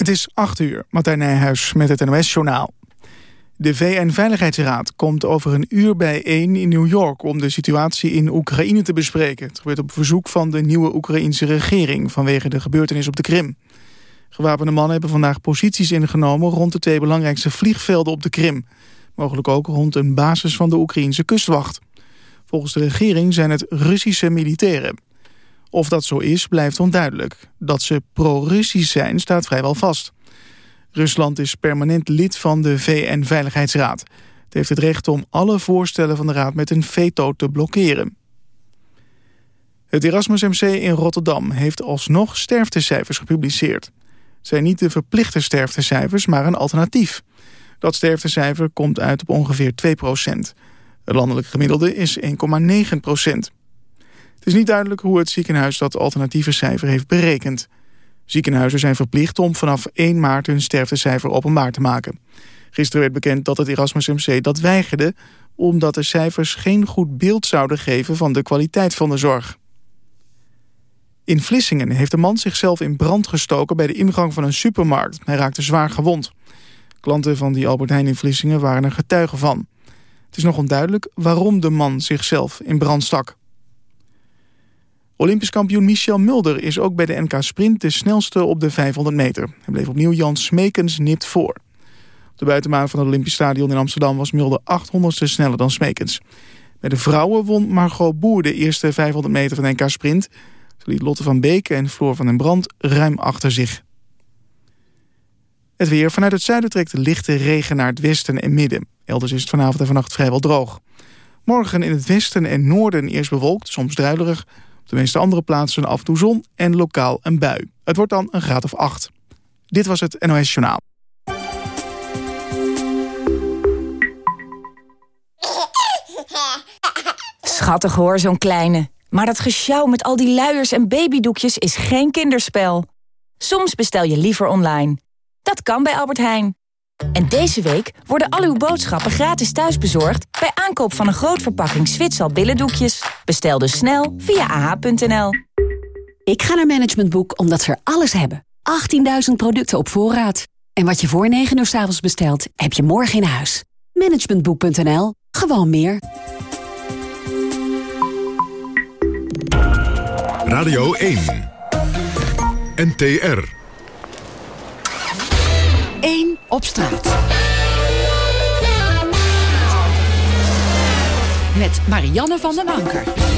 Het is 8 uur, Martijn Nijhuis met het NOS-journaal. De VN-veiligheidsraad komt over een uur bijeen in New York... om de situatie in Oekraïne te bespreken. Het gebeurt op verzoek van de nieuwe Oekraïnse regering... vanwege de gebeurtenis op de Krim. Gewapende mannen hebben vandaag posities ingenomen... rond de twee belangrijkste vliegvelden op de Krim. Mogelijk ook rond een basis van de Oekraïnse kustwacht. Volgens de regering zijn het Russische militairen. Of dat zo is, blijft onduidelijk. Dat ze pro-Russisch zijn, staat vrijwel vast. Rusland is permanent lid van de VN-veiligheidsraad. Het heeft het recht om alle voorstellen van de raad met een veto te blokkeren. Het Erasmus MC in Rotterdam heeft alsnog sterftecijfers gepubliceerd. Het zijn niet de verplichte sterftecijfers, maar een alternatief. Dat sterftecijfer komt uit op ongeveer 2% Het landelijk gemiddelde is 1,9 het is niet duidelijk hoe het ziekenhuis dat alternatieve cijfer heeft berekend. Ziekenhuizen zijn verplicht om vanaf 1 maart hun sterftecijfer openbaar te maken. Gisteren werd bekend dat het Erasmus MC dat weigerde... omdat de cijfers geen goed beeld zouden geven van de kwaliteit van de zorg. In Vlissingen heeft een man zichzelf in brand gestoken... bij de ingang van een supermarkt. Hij raakte zwaar gewond. Klanten van die Albert Heijn in Vlissingen waren er getuigen van. Het is nog onduidelijk waarom de man zichzelf in brand stak. Olympisch kampioen Michel Mulder is ook bij de NK Sprint de snelste op de 500 meter. Hij bleef opnieuw Jan Smekens nipt voor. Op de buitenbaan van het Olympisch Stadion in Amsterdam was Mulder 800ste sneller dan Smekens. Bij de vrouwen won Margot Boer de eerste 500 meter van de NK Sprint. Ze liet Lotte van Beek en Floor van den Brand ruim achter zich. Het weer. Vanuit het zuiden trekt lichte regen naar het westen en midden. Elders is het vanavond en vannacht vrijwel droog. Morgen in het westen en noorden eerst bewolkt, soms druilerig de meeste andere plaatsen af en toe zon en lokaal een bui. Het wordt dan een graad of 8. Dit was het NOS Journaal. Schattig hoor, zo'n kleine. Maar dat gesjouw met al die luiers en babydoekjes is geen kinderspel. Soms bestel je liever online. Dat kan bij Albert Heijn. En deze week worden al uw boodschappen gratis thuisbezorgd... bij aankoop van een groot verpakking Zwitsal billendoekjes. Bestel dus snel via ah.nl. Ik ga naar Management Boek omdat ze er alles hebben. 18.000 producten op voorraad. En wat je voor 9 uur s avonds bestelt, heb je morgen in huis. Managementboek.nl. Gewoon meer. Radio 1. NTR. 1 op straat. Met Marianne van den Anker.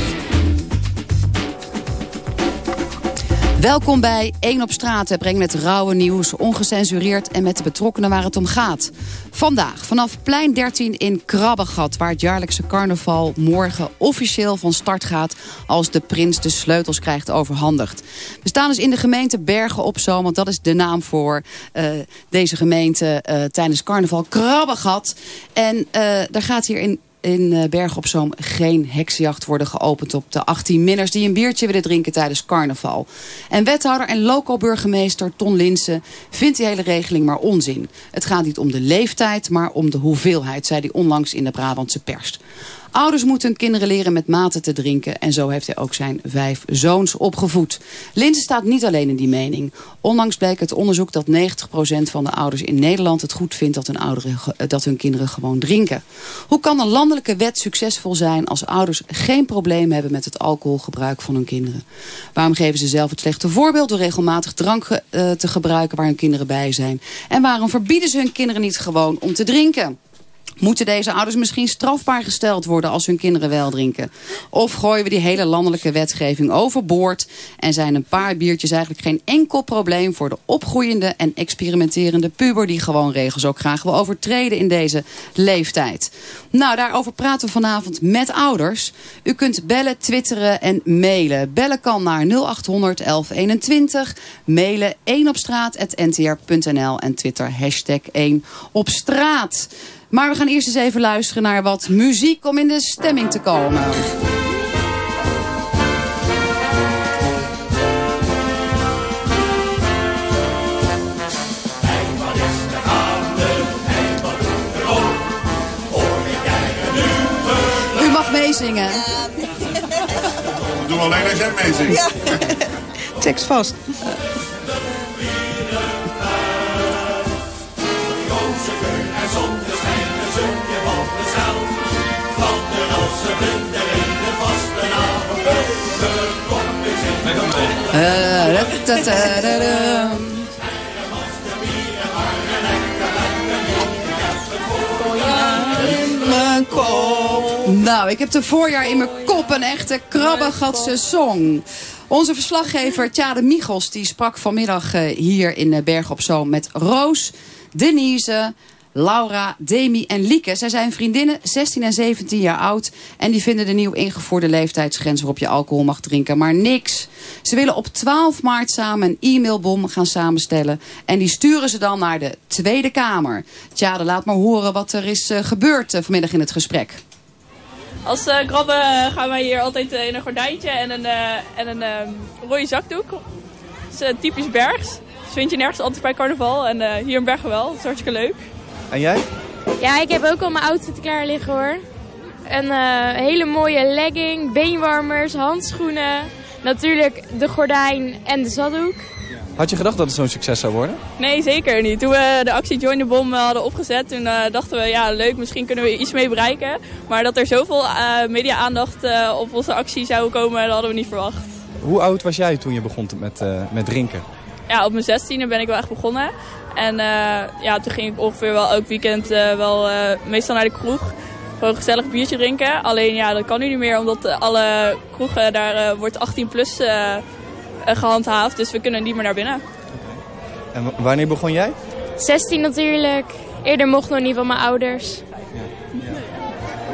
Welkom bij 1 op straat. We brengen het rauwe nieuws, ongecensureerd en met de betrokkenen waar het om gaat. Vandaag vanaf plein 13 in Krabbegat, waar het jaarlijkse carnaval morgen officieel van start gaat als de prins de sleutels krijgt overhandigd. We staan dus in de gemeente Bergen op Zoom, want dat is de naam voor uh, deze gemeente uh, tijdens carnaval. Krabbegat. En uh, daar gaat hier in in eh, Bergen op geen heksenjacht worden geopend op de 18 minners die een biertje willen drinken tijdens carnaval. En wethouder en local burgemeester Ton Linsen vindt die hele regeling maar onzin. Het gaat niet om de leeftijd, maar om de hoeveelheid, zei hij onlangs in de Brabantse pers. Ouders moeten hun kinderen leren met mate te drinken. En zo heeft hij ook zijn vijf zoons opgevoed. Linse staat niet alleen in die mening. Onlangs bleek het onderzoek dat 90% van de ouders in Nederland het goed vindt dat hun, ouderen, dat hun kinderen gewoon drinken. Hoe kan een landelijke wet succesvol zijn als ouders geen probleem hebben met het alcoholgebruik van hun kinderen? Waarom geven ze zelf het slechte voorbeeld door regelmatig drank uh, te gebruiken waar hun kinderen bij zijn? En waarom verbieden ze hun kinderen niet gewoon om te drinken? Moeten deze ouders misschien strafbaar gesteld worden als hun kinderen wel drinken? Of gooien we die hele landelijke wetgeving overboord... en zijn een paar biertjes eigenlijk geen enkel probleem... voor de opgroeiende en experimenterende puber... die gewoon regels ook graag wil overtreden in deze leeftijd? Nou, daarover praten we vanavond met ouders. U kunt bellen, twitteren en mailen. Bellen kan naar 0800 1121. Mailen 1 op en Twitter hashtag 1 op straat. Maar we gaan eerst eens even luisteren naar wat muziek om in de stemming te komen. U mag meezingen. Doe alleen als jij meezingt. Ja. Tekst vast. Nou, ik heb de voorjaar in mijn kop een echte krabbegatse song. Onze verslaggever Tjade Michels die sprak vanmiddag hier in Berg op Zoom met Roos, Denise, Laura, Demi en Lieke. Zij zijn vriendinnen, 16 en 17 jaar oud. En die vinden de nieuw ingevoerde leeftijdsgrens waarop je alcohol mag drinken. Maar niks. Ze willen op 12 maart samen een e-mailbom gaan samenstellen. En die sturen ze dan naar de Tweede Kamer. Tjade, laat maar horen wat er is uh, gebeurd vanmiddag in het gesprek. Als uh, krabben uh, gaan wij hier altijd uh, in een gordijntje en een, en een um, rode zakdoek. Dat is typisch Bergs. Dat vind je nergens altijd bij carnaval. En hier in Bergen wel. Dat is hartstikke leuk. En jij? Ja, ik heb ook al mijn outfit klaar liggen hoor. Een hele mooie legging, beenwarmers, handschoenen. Natuurlijk de gordijn en de zaddoek. Had je gedacht dat het zo'n succes zou worden? Nee, zeker niet. Toen we de actie Join the Bomb hadden opgezet, toen uh, dachten we, ja leuk, misschien kunnen we iets mee bereiken. Maar dat er zoveel uh, media-aandacht uh, op onze actie zou komen, dat hadden we niet verwacht. Hoe oud was jij toen je begon met, met drinken? Ja, op mijn zestiende ben ik wel echt begonnen. En ja, toen ging ik ongeveer wel elk weekend wel meestal naar de kroeg. Gewoon gezellig biertje drinken. Alleen ja, dat kan nu niet meer, omdat alle kroegen, daar wordt 18 plus gehandhaafd. Dus we kunnen niet meer naar binnen. En wanneer begon jij? 16 natuurlijk. Eerder mocht nog niet van mijn ouders.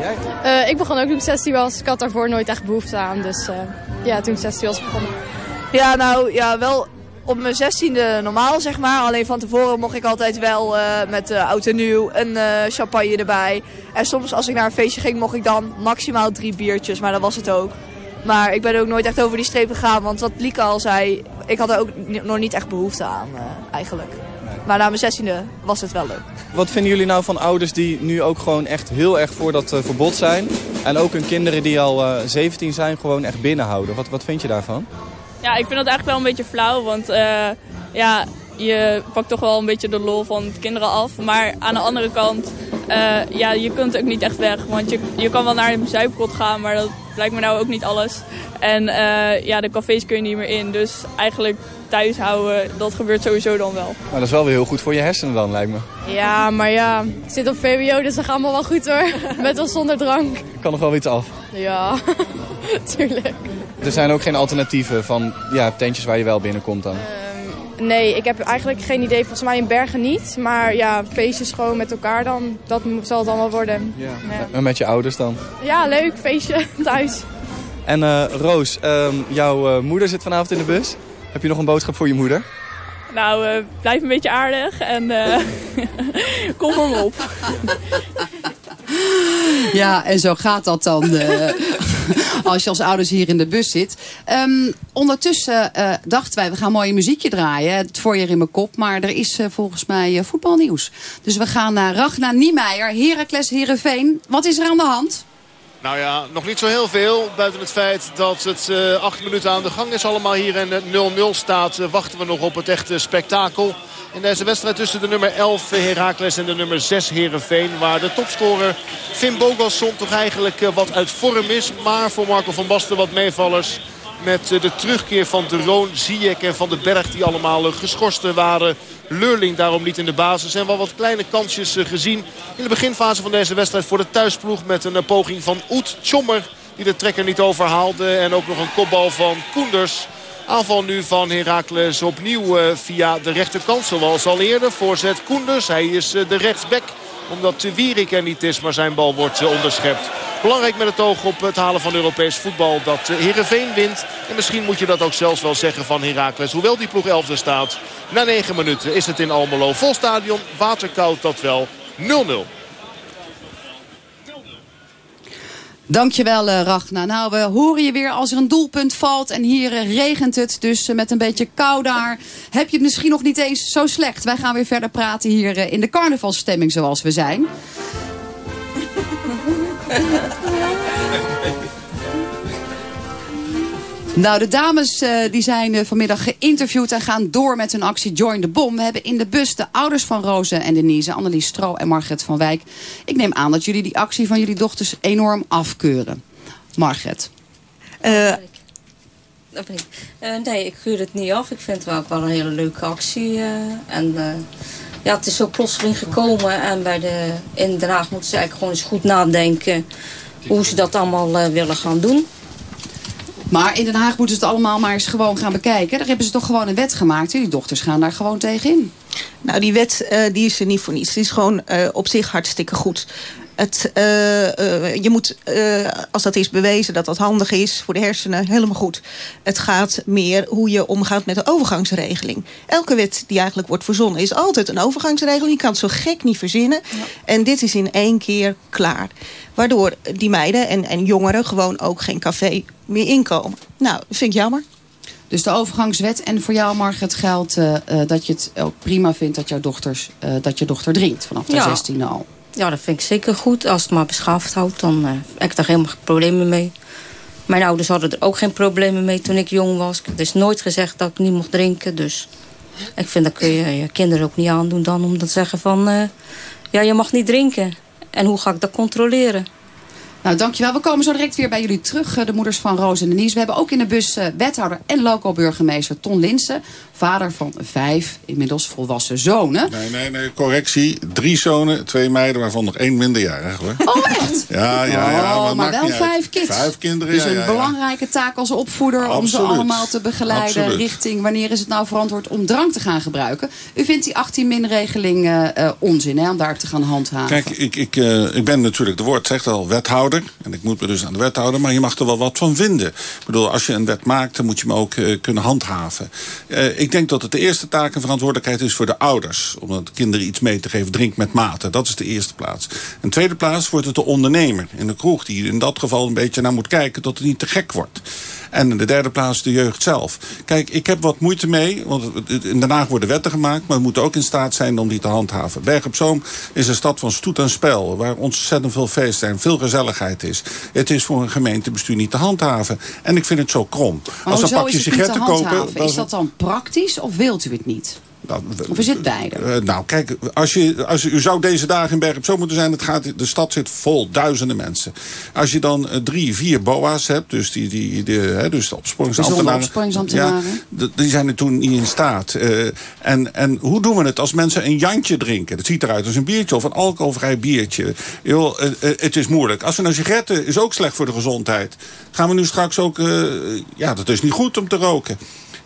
Ja. Ja. Uh, ik begon ook toen ik 16 was. Ik had daarvoor nooit echt behoefte aan. Dus uh, ja, toen ik 16 was begonnen. Ja, nou ja, wel op mijn 16e normaal zeg maar. Alleen van tevoren mocht ik altijd wel uh, met uh, oud en nieuw een champagne erbij. En soms als ik naar een feestje ging mocht ik dan maximaal drie biertjes. Maar dat was het ook. Maar ik ben ook nooit echt over die streep gegaan. Want wat Lieke al zei, ik had er ook nog niet echt behoefte aan uh, eigenlijk. Maar na mijn zestiende was het wel leuk. Wat vinden jullie nou van ouders die nu ook gewoon echt heel erg voor dat verbod zijn? En ook hun kinderen die al uh, 17 zijn gewoon echt binnenhouden. Wat, wat vind je daarvan? Ja, ik vind dat eigenlijk wel een beetje flauw. Want uh, ja, je pakt toch wel een beetje de lol van de kinderen af. Maar aan de andere kant, uh, ja, je kunt ook niet echt weg. Want je, je kan wel naar een zuipkot gaan, maar dat lijkt me nou ook niet alles. En uh, ja, de cafés kun je niet meer in. Dus eigenlijk thuis houden, dat gebeurt sowieso dan wel. Maar dat is wel weer heel goed voor je hersenen dan, lijkt me. Ja, maar ja, ik zit op VWO, dus dat gaat allemaal wel goed hoor. Met of zonder drank. Kan nog wel iets af. Ja, tuurlijk. Er zijn ook geen alternatieven van ja, tentjes waar je wel binnenkomt dan? Um, nee, ik heb eigenlijk geen idee. Volgens mij in Bergen niet. Maar ja, feestjes gewoon met elkaar dan. Dat zal het allemaal worden. Ja. ja. En met je ouders dan? Ja, leuk. Feestje thuis. En uh, Roos, um, jouw uh, moeder zit vanavond in de bus. Heb je nog een boodschap voor je moeder? Nou, uh, blijf een beetje aardig en kom er op. Ja, en zo gaat dat dan uh, als je als ouders hier in de bus zit. Um, ondertussen uh, dachten wij, we gaan mooi muziekje draaien. Het voorjaar in mijn kop. Maar er is uh, volgens mij voetbalnieuws. Dus we gaan naar Ragnar Niemeyer, Heracles Heerenveen. Wat is er aan de hand? Nou ja, nog niet zo heel veel. Buiten het feit dat het uh, acht minuten aan de gang is allemaal hier en 0-0 staat. Uh, wachten we nog op het echte spektakel. In deze wedstrijd tussen de nummer 11 Heracles en de nummer 6 Herenveen. Waar de topscorer Finn Bogasson toch eigenlijk wat uit vorm is. Maar voor Marco van Basten wat meevallers. Met de terugkeer van de Roon, Ziyech en Van den Berg die allemaal geschorst waren. Leurling daarom niet in de basis. En wel wat kleine kansjes gezien in de beginfase van deze wedstrijd voor de thuisploeg. Met een poging van Oet Tjommer die de trekker niet overhaalde. En ook nog een kopbal van Koenders. Aanval nu van Heracles opnieuw via de rechterkant. Zoals al eerder. Voorzet Koenders. Hij is de rechtsback omdat Wierik er niet is, maar zijn bal wordt onderschept. Belangrijk met het oog op het halen van Europees voetbal dat Heerenveen wint. En misschien moet je dat ook zelfs wel zeggen van Heracles. Hoewel die ploeg 11e staat. Na 9 minuten is het in Almelo. Vol stadion, waterkoud dat wel. 0-0. Dankjewel uh, Ragnar. Nou, we horen je weer als er een doelpunt valt. En hier uh, regent het, dus uh, met een beetje kou daar. Heb je het misschien nog niet eens zo slecht. Wij gaan weer verder praten hier in de carnavalstemming zoals we zijn. Nou, de dames uh, die zijn uh, vanmiddag geïnterviewd en gaan door met hun actie Join the Bomb. We hebben in de bus de ouders van Roze en Denise, Annelies Stro en Margret van Wijk. Ik neem aan dat jullie die actie van jullie dochters enorm afkeuren. Margret. Uh. Eh, nee, ik keur het niet af. Ik vind het wel, wel een hele leuke actie. eh, en eh, ja, het is zo plotseling gekomen. En bij de, in moeten ze eigenlijk gewoon eens goed nadenken hoe ze dat allemaal eh, willen gaan doen. Maar in Den Haag moeten ze het allemaal maar eens gewoon gaan bekijken. Daar hebben ze toch gewoon een wet gemaakt. Die dochters gaan daar gewoon tegenin. Nou, die wet eh, die is er niet voor niets. Die is gewoon eh, op zich hartstikke goed. Het, eh, eh, je moet, eh, als dat is bewezen dat dat handig is voor de hersenen, helemaal goed. Het gaat meer hoe je omgaat met de overgangsregeling. Elke wet die eigenlijk wordt verzonnen is altijd een overgangsregeling. Je kan het zo gek niet verzinnen. En dit is in één keer klaar. Waardoor die meiden en, en jongeren gewoon ook geen café meer inkomen. Nou, dat vind ik jammer. Dus de overgangswet. En voor jou, Margaret, geldt dat je het ook prima vindt dat, jouw dochters, dat je dochter drinkt vanaf de Ja. 16e al. Ja, dat vind ik zeker goed. Als het maar beschaafd houdt, dan eh, heb ik daar helemaal geen problemen mee. Mijn ouders hadden er ook geen problemen mee toen ik jong was. Er is nooit gezegd dat ik niet mocht drinken. Dus ik vind dat kun je je kinderen ook niet aandoen dan om te zeggen van... eh, ja, je mag niet drinken. En hoe ga ik dat controleren? Nou, dankjewel. We komen zo direct weer bij jullie terug, eh, de moeders van Roos en Denise. We hebben ook in de bus wethouder en local burgemeester Ton Linsen. Vader van vijf inmiddels volwassen zonen. Nee, nee, nee, correctie. Drie zonen, twee meiden, waarvan nog één minderjarig hoor. Oh, echt? Ja, ja, ja. Oh, maar maakt wel vijf kids. Vijf kinderen, Dus ja, een ja, ja. belangrijke taak als opvoeder om ze allemaal te begeleiden Absoluut. richting wanneer is het nou verantwoord om drank te gaan gebruiken. U vindt die 18-min-regeling eh, eh, onzin hè, om daar te gaan handhaven. Kijk, ik, ik, eh, ik ben natuurlijk, de woord zegt al, wethouder. En ik moet me dus aan de wet houden, maar je mag er wel wat van vinden. Ik bedoel, als je een wet maakt, dan moet je hem ook kunnen handhaven. Eh, ik denk dat het de eerste taak en verantwoordelijkheid is voor de ouders. Om de kinderen iets mee te geven. Drink met mate. Dat is de eerste plaats. In tweede plaats wordt het de ondernemer in de kroeg... die in dat geval een beetje naar moet kijken dat het niet te gek wordt. En in de derde plaats de jeugd zelf. Kijk, ik heb wat moeite mee, want in Den Haag worden wetten gemaakt... maar we moeten ook in staat zijn om die te handhaven. Berg op Zoom is een stad van stoet en spel... waar ontzettend veel feest en veel gezelligheid is. Het is voor een gemeentebestuur niet te handhaven. En ik vind het zo krom. Als we een pakje sigaretten kopen... Is dat dan praktisch of wilt u het niet? Of is het beide? Eh, nou, kijk, als je, als u zou deze dagen in Berg op Zoom moeten zijn. Het gaat, de stad zit vol duizenden mensen. Als je dan eh, drie, vier boa's hebt, dus, die, die, de, hè, dus de opsporingsambtenaren. Opsporingsambtenaren. Ja, die zijn er toen niet in staat. Eh, en, en hoe doen we het als mensen een jantje drinken? Dat ziet eruit als een biertje of een alcoholvrij biertje. Joh, eh, eh, het is moeilijk. Als we nou sigaretten, is ook slecht voor de gezondheid. Gaan we nu straks ook... eh, ja, dat is niet goed om te roken.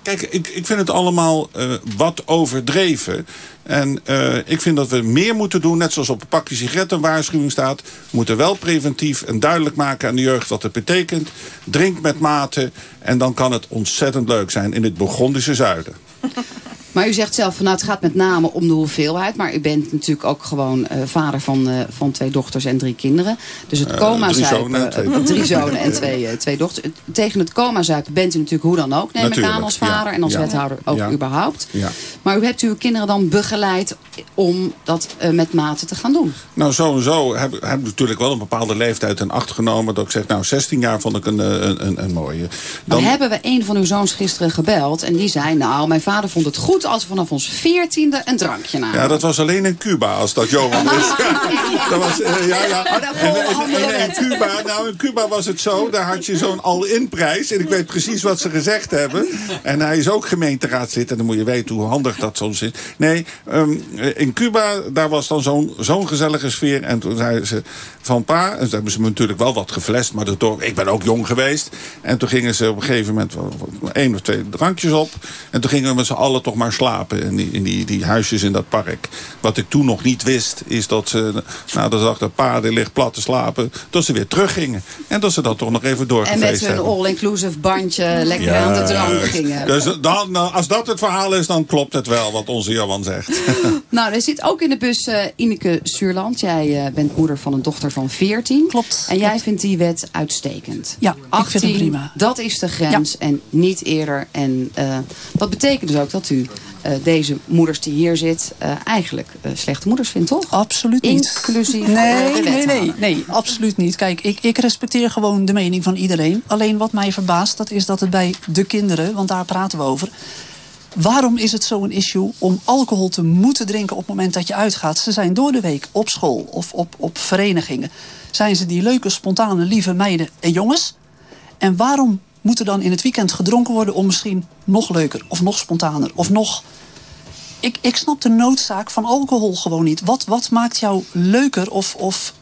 Kijk, ik, ik vind het allemaal eh, wat overdreven. En eh, ik vind dat we meer moeten doen, net zoals op een pakje sigaretten waarschuwing staat. We moeten wel preventief en duidelijk maken aan de jeugd wat het betekent. Drink met mate en dan kan het ontzettend leuk zijn in het Burgondische zuiden. Maar u zegt zelf, van, nou, het gaat met name om de hoeveelheid. Maar u bent natuurlijk ook gewoon eh, vader van, eh, van twee dochters en drie kinderen. Dus het Eh, coma drie zuipen, zonen en twee dochters. drie zonen en twee, twee dochters. Tegen het coma zuipen bent u natuurlijk hoe dan ook, neem ik aan als ja. vader. En als Ja. wethouder ook Ja. überhaupt. Maar u hebt uw kinderen dan begeleid om dat met mate te gaan doen. Nou, sowieso heb, heb ik natuurlijk wel een bepaalde leeftijd in acht genomen. Dat ik zeg, nou, 16 jaar vond ik een, een, een, een mooie. Dan hebben we een van uw zoons gisteren gebeld. En die zei, nou, mijn vader vond het goed als we vanaf ons veertiende een drankje namen. Ja, dat was alleen in Cuba, als dat Johan is. dat was, eh, ja, ja. Oh, En, en- en in. Cuba, nou, in Cuba was het zo, daar had je zo'n all-in prijs. En ik weet precies wat ze gezegd hebben. En hij is ook gemeenteraadslid. En dan moet je weten hoe handig dat soms is. Nee, ehm, in Cuba, daar was dan zo'n zo'n gezellige sfeer. En toen zeiden ze van pa, en toen hebben ze me natuurlijk wel wat geflest. Maar door, ik ben ook jong geweest. En toen gingen ze op een gegeven moment één of twee drankjes op. En toen gingen we met z'n allen toch maar slapen in die, in die, die huisjes in dat park. Wat ik toen nog niet wist, is dat ze, nou, dan zag dat pa, die ligt plat te slapen. Dat ze weer teruggingen. En dat ze dat toch nog even En doorgefeest met hun all-inclusive bandje lekker aan de drank gingen. Dus dan, nou, als dat het verhaal is, dan klopt het wel wat onze Johan zegt. Nou, er zit ook in de bus eh, Ineke Suurland. Jij eh, bent moeder van een dochter van 14. Klopt. En jij vindt die wet uitstekend. Ja, ik vind hem prima. Dat is de grens en niet eerder. En eh, dat betekent dus ook dat u deze moeders die hier zit... eh, eigenlijk eh, slechte moeders vindt, toch? Absoluut niet. Inclusief eh, Nee, nee, nee, nee, absoluut niet. Kijk, ik, ik respecteer gewoon de mening van iedereen. Alleen wat mij verbaast, dat is dat het bij de kinderen, want daar praten we over. Waarom is het zo'n issue om alcohol te moeten drinken op het moment dat je uitgaat? Ze zijn door de week op school of op, op verenigingen. Zijn ze die leuke, spontane, lieve meiden en jongens? En waarom moet er dan in het weekend gedronken worden om misschien nog leuker of nog spontaner of nog. Ik, ik snap de noodzaak van alcohol gewoon niet. Wat, wat maakt jou leuker of, of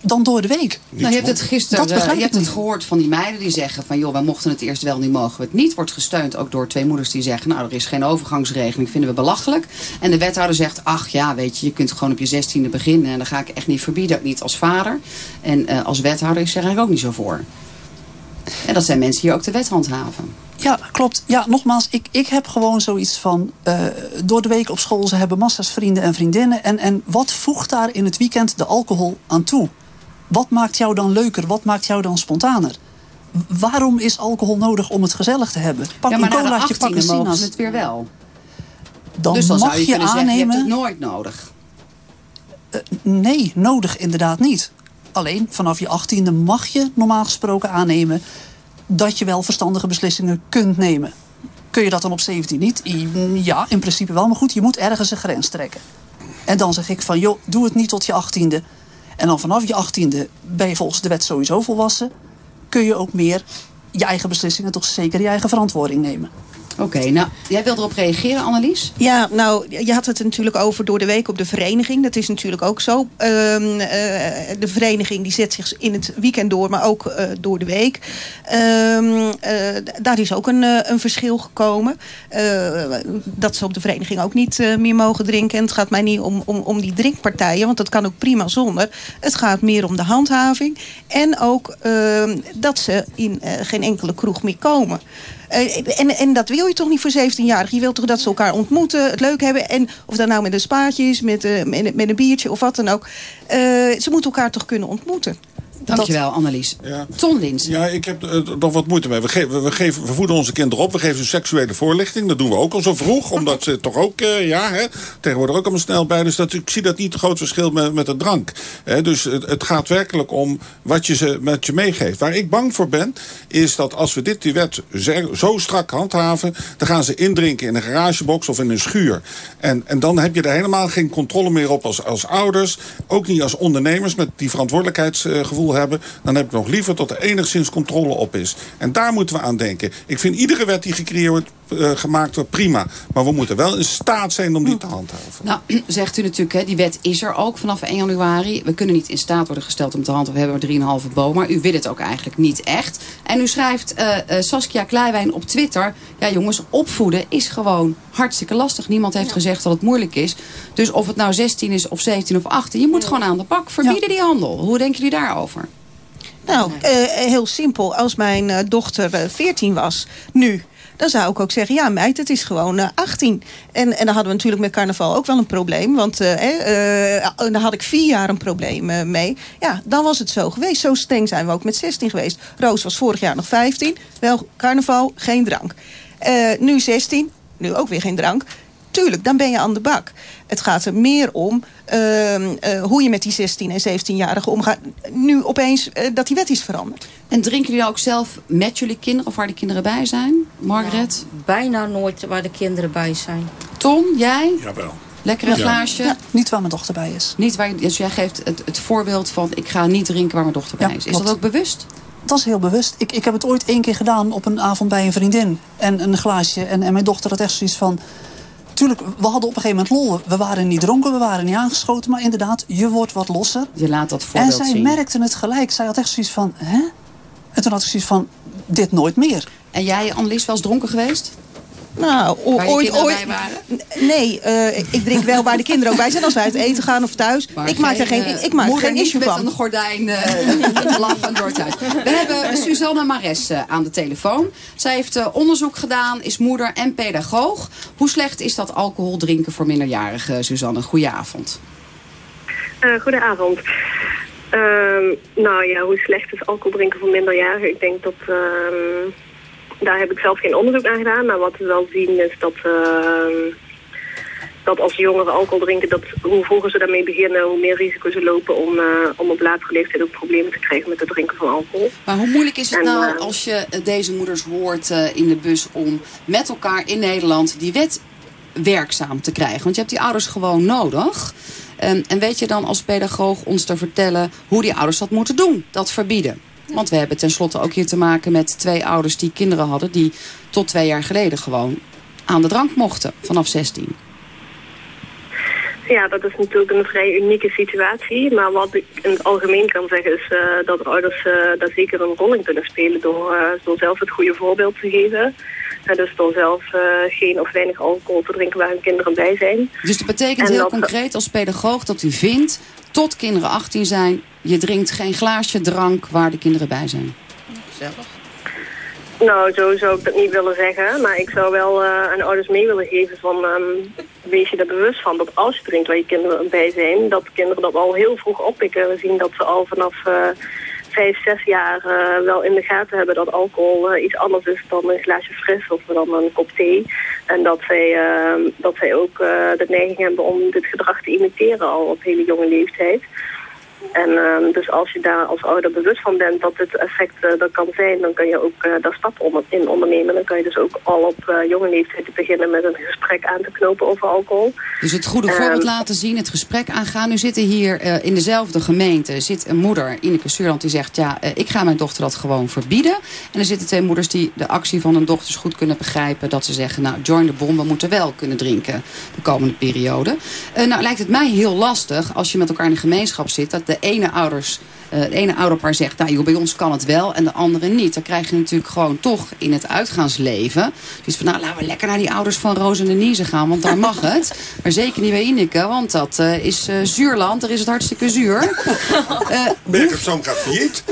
dan door de week? Nou, je hebt het gisteren Dat eh, je hebt het gehoord van die meiden die zeggen van joh, wij mochten het eerst wel, nu mogen we het niet. Wordt gesteund ook door twee moeders die zeggen, nou er is geen overgangsregeling, vinden we belachelijk. En de wethouder zegt, ach ja, weet je, je kunt gewoon op je zestiende beginnen en dat ga ik echt niet verbieden, ook niet als vader. En eh, als wethouder is er eigenlijk ook niet zo voor. En dat zijn mensen die ook de wet handhaven. Ja, klopt. Ja, nogmaals, ik, ik heb gewoon zoiets van... eh, door de week op school, ze hebben massa's vrienden en vriendinnen. En, en wat voegt daar in het weekend de alcohol aan toe? Wat maakt jou dan leuker? Wat maakt jou dan spontaner? Waarom is alcohol nodig om het gezellig te hebben? Pak ja, maar een colaatje, pak 18e een sinaas. ze het weer wel. Dan dus dan mag je, je zeggen, je hebt aannemen... het nooit nodig. Nee, nodig inderdaad niet. Alleen vanaf je achttiende mag je normaal gesproken aannemen dat je wel verstandige beslissingen kunt nemen. Kun je dat dan op 17 niet? Ja, in principe wel. Maar goed, je moet ergens een grens trekken. En dan zeg ik van, joh, doe het niet tot je achttiende. En dan vanaf je achttiende ben je volgens de wet sowieso volwassen. Kun je ook meer je eigen beslissingen, toch zeker je eigen verantwoording nemen. Oké, nou, jij wil erop reageren, Annelies? Ja, nou, je had het natuurlijk over door de week op de vereniging. Dat is natuurlijk ook zo. Ehm, eh, de vereniging die zet zich in het weekend door, maar ook eh, door de week. Ehm, eh, daar is ook een, een verschil gekomen. Dat ze op de vereniging ook niet meer mogen drinken. En het gaat mij niet om, om, om die drinkpartijen, want dat kan ook prima zonder. Het gaat meer om de handhaving. En ook ehm, dat ze in geen enkele kroeg meer komen. En, en dat wil je toch niet voor 17-jarigen? Je wilt toch dat ze elkaar ontmoeten, het leuk hebben. En of dat nou met een spaatje is, met, eh, met, met een biertje of wat dan ook. Eh, ze moeten elkaar toch kunnen ontmoeten. Dankjewel, Annelies. Ton Lins. Ja, ik heb er nog wat moeite mee. We, geven, we, geven, we voeden onze kinderen op. We geven ze seksuele voorlichting. Dat doen we ook al zo vroeg. Omdat ze toch ook, eh, ja, hè, tegenwoordig ook allemaal snel bij. Dus dat, ik zie dat niet een groot verschil met, met de drank. Hè, dus het, het gaat werkelijk om wat je ze met je meegeeft. Waar ik bang voor ben, is dat als we dit, die wet zo strak handhaven... dan gaan ze indrinken in een garagebox of in een schuur. En, en dan heb je er helemaal geen controle meer op als, als ouders. Ook niet als ondernemers met die verantwoordelijkheidsgevoel hebben. Dan heb ik nog liever dat er enigszins controle op is. En daar moeten we aan denken. Ik vind iedere wet die gecreëerd eh, gemaakt wordt prima. Maar we moeten wel in staat zijn om die te handhaven. Nou, zegt u natuurlijk, hè, die wet is er ook vanaf 1 januari. We kunnen niet in staat worden gesteld om te handhaven. We hebben maar 3,5 boom, maar u wil het ook eigenlijk niet echt. En u schrijft eh, eh, Saskia Kleiwijn op Twitter... ja jongens, opvoeden is gewoon hartstikke lastig. Niemand heeft gezegd dat het moeilijk is. Dus of het nou 16 is of 17 of 18... je moet gewoon aan de bak. Verbieden die handel. Hoe denken jullie daarover? Nou, eh, heel simpel. Als mijn eh, dochter eh, 14 was, nu... Dan zou ik ook zeggen, ja meid, het is gewoon eh, 18. En, en dan hadden we natuurlijk met carnaval ook wel een probleem. Want eh, eh, eh, daar had ik vier jaar een probleem eh, mee. Ja, dan was het zo geweest. Zo streng zijn we ook met 16 geweest. Roos was vorig jaar nog 15. Wel carnaval, geen drank. Eh, nu 16, nu ook weer geen drank. Tuurlijk, dan ben je aan de bak. Het gaat er meer om ehm, eh, hoe je met die 16 en 17-jarigen omgaat. Nu opeens eh, dat die wet is veranderd. En drinken jullie ook zelf met jullie kinderen of waar de kinderen bij zijn? Margaret? Bijna nooit waar de kinderen bij zijn. Tom, jij? Jawel. Lekker een Ja. glaasje? Ja, niet waar mijn dochter bij is. Niet waar, dus jij geeft het, het voorbeeld van ik ga niet drinken waar mijn dochter bij Ja, is. Is dat ook bewust? Dat is heel bewust. Ik, ik heb het ooit één keer gedaan op een avond bij een vriendin. En een glaasje. En, en mijn dochter had echt zoiets van... Tuurlijk, we hadden op een gegeven moment lol. We waren niet dronken, we waren niet aangeschoten. Maar inderdaad, je wordt wat losser. Je laat dat En voorbeeld zij zien. merkte het gelijk. Zij had echt zoiets van... Hè? En toen had ik zoiets van... Dit nooit meer. En jij, Annelies, wel eens dronken geweest? Nou, ooit, kinderen ooit. bij waren? N- Nee, eh, ik- drink wel waar de kinderen ook bij zijn als wij uit eten gaan of thuis. Maar ik maak er geen, eh, ik maak er moeder geen issue met van. een gordijn uh, lachen door het huis. We hebben Suzanne Mares eh, aan de telefoon. Zij heeft eh, onderzoek gedaan, is moeder en pedagoog. Hoe slecht is dat alcohol drinken voor minderjarigen, Suzanne? Goedenavond. Eh goedenavond. Ehm, nou ja, hoe slecht is alcohol drinken voor minderjarigen? Ik denk dat... daar heb ik zelf geen onderzoek naar gedaan. Maar wat we wel zien is dat... ehm, dat als jongeren alcohol drinken, dat hoe vroeger ze daarmee beginnen, hoe meer risico ze lopen om, eh, om op latere leeftijd ook problemen te krijgen met het drinken van alcohol. Maar hoe moeilijk is het En, nou eh, als je deze moeders hoort eh, in de bus om met elkaar in Nederland die wet werkzaam te krijgen? Want je hebt die ouders gewoon nodig. Ehm, en weet je dan als pedagoog ons te vertellen hoe die ouders dat moeten doen? Dat verbieden. Want we hebben tenslotte ook hier te maken met twee ouders die kinderen hadden... die tot twee jaar geleden gewoon aan de drank mochten vanaf 16. Ja, dat is natuurlijk een vrij unieke situatie. Maar wat ik in het algemeen kan zeggen is uh, dat ouders uh, daar zeker een rol in kunnen spelen door, uh, door zelf het goede voorbeeld te geven. En dus door zelf geen of weinig alcohol te drinken waar hun kinderen bij zijn. Dus dat betekent heel concreet als pedagoog dat u vindt, tot kinderen 18 zijn, je drinkt geen glaasje drank waar de kinderen bij zijn. Gezellig. Nou, zo zou ik dat niet willen zeggen. Maar ik zou wel uh, aan ouders mee willen geven van... Um, wees je er bewust van dat als je drinkt waar je kinderen bij zijn... dat kinderen dat al heel vroeg oppikken. We zien dat ze al vanaf uh, vijf, zes jaar uh, wel in de gaten hebben... dat alcohol iets anders is dan een glaasje fris of dan een kop thee. En dat zij, dat zij ook de neiging hebben om dit gedrag te imiteren al op hele jonge leeftijd. En uh, dus als je daar als ouder bewust van bent dat dit effect uh, er kan zijn, dan kan je ook uh, daar stappen in ondernemen. Dan kan je dus ook al op jonge leeftijd beginnen met een gesprek aan te knopen over alcohol. Dus het goede voorbeeld laten zien, het gesprek aangaan. Nu zitten hier in dezelfde gemeente, zit een moeder, Ineke Suurland, die zegt... ja, ik ga mijn dochter dat gewoon verbieden. En er zitten twee moeders die de actie van hun dochters goed kunnen begrijpen. Dat ze zeggen, nou, join the bomb, we moeten wel kunnen drinken de komende periode. nou, lijkt het mij heel lastig als je met elkaar in een gemeenschap zit... dat de ene ouders, uh, het ene ouderpaar zegt, nou joh, bij ons kan het wel en de andere niet. Dan krijg je natuurlijk gewoon toch in het uitgaansleven. Dus van nou laten we lekker naar die ouders van Roos en Denise gaan, want daar mag het. Maar zeker niet bij Ineke, want dat uh, is uh, zuurland, daar is het hartstikke zuur. Bergen gaat failliet.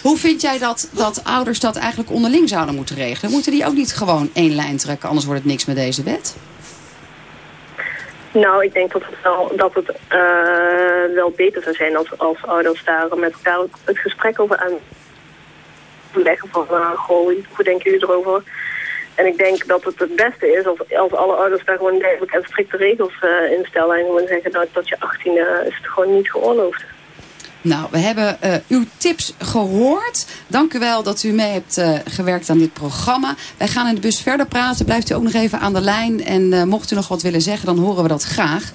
Hoe vind jij dat, dat ouders dat eigenlijk onderling zouden moeten regelen? Moeten die ook niet gewoon één lijn trekken, anders wordt het niks met deze wet? Nou, ik denk dat het wel, dat het, uh, wel beter zou zijn als, als ouders daar met elkaar het gesprek over aan leggen van, uh, goh, hoe denken jullie erover? En ik denk dat het het beste is als, als alle ouders daar gewoon duidelijk en strikte regels uh, instellen en gewoon zeggen dat je 18 is het gewoon niet geoorloofd. Nou, we hebben uh, uw tips gehoord. Dank u wel dat u mee hebt uh, gewerkt aan dit programma. Wij gaan in de bus verder praten. Blijft u ook nog even aan de lijn. En uh, mocht u nog wat willen zeggen, dan horen we dat graag.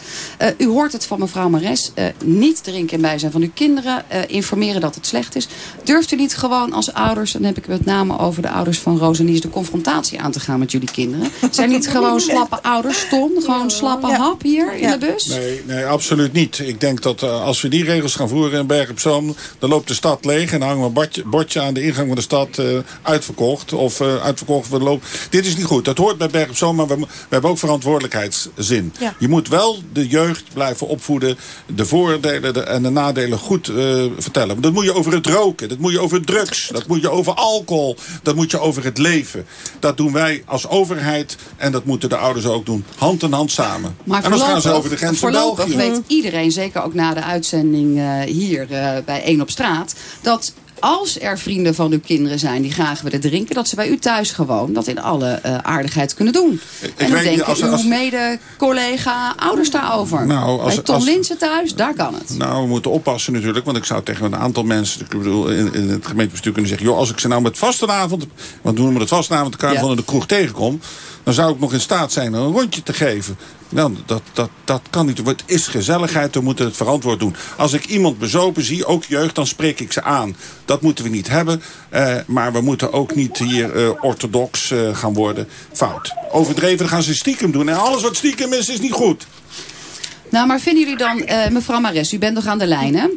u hoort het van mevrouw Mares. niet drinken in bijzijn van uw kinderen. informeren dat het slecht is. Durft u niet gewoon als ouders, dan heb ik het met name over de ouders van Rosanies, de confrontatie aan te gaan met jullie kinderen? Zijn niet gewoon slappe ouders, Tom? Gewoon slappe ja. hap hier in de bus? Nee, nee, absoluut niet. Ik denk dat als we die regels gaan voeren in Bergen op Zoom, dan loopt de stad leeg en dan hangen we een bordje, bordje aan de ingang van de stad uh, uitverkocht. Of uh, uitverkocht voor de loop. Dit is niet goed. Dat hoort bij Berg op Zoom, maar we, we hebben ook verantwoordelijkheidszin. Ja. Je moet wel de jeugd blijven opvoeden. De voordelen de, en de nadelen goed uh, vertellen. Dat moet je over het roken. Dat moet je over drugs. Dat moet je over alcohol. Dat moet je over het leven. Dat doen wij als overheid. En dat moeten de ouders ook doen. Hand in hand samen. Maar en dan gaan ze over de grens van België. weet iedereen, zeker ook na de uitzending hier bij 1 op straat... dat als er vrienden van uw kinderen zijn die graag willen drinken... dat ze bij u thuis gewoon dat in alle uh, aardigheid kunnen doen. Ik en hoe denken als, als, uw mede-collega ouders daarover? Nou, als, bij Tom als, Linsen thuis, daar kan het. Nou, we moeten oppassen natuurlijk. Want ik zou tegen een aantal mensen ik bedoel, in, in het gemeentebestuur kunnen zeggen... joh, als ik ze nou met vastenavond... want doen we met vastenavond de ja. in de kroeg tegenkom... dan zou ik nog in staat zijn een rondje te geven. Nou, dat, dat, dat kan niet. Het is gezelligheid, we moeten het verantwoord doen. Als ik iemand bezopen zie, ook jeugd, dan spreek ik ze aan. Dat moeten we niet hebben. Uh, maar we moeten ook niet hier uh, orthodox uh, gaan worden. Fout. Overdreven gaan ze stiekem doen. En alles wat stiekem is, is niet goed. Nou, maar vinden jullie dan, mevrouw Mares, u bent nog aan de lijn, hè?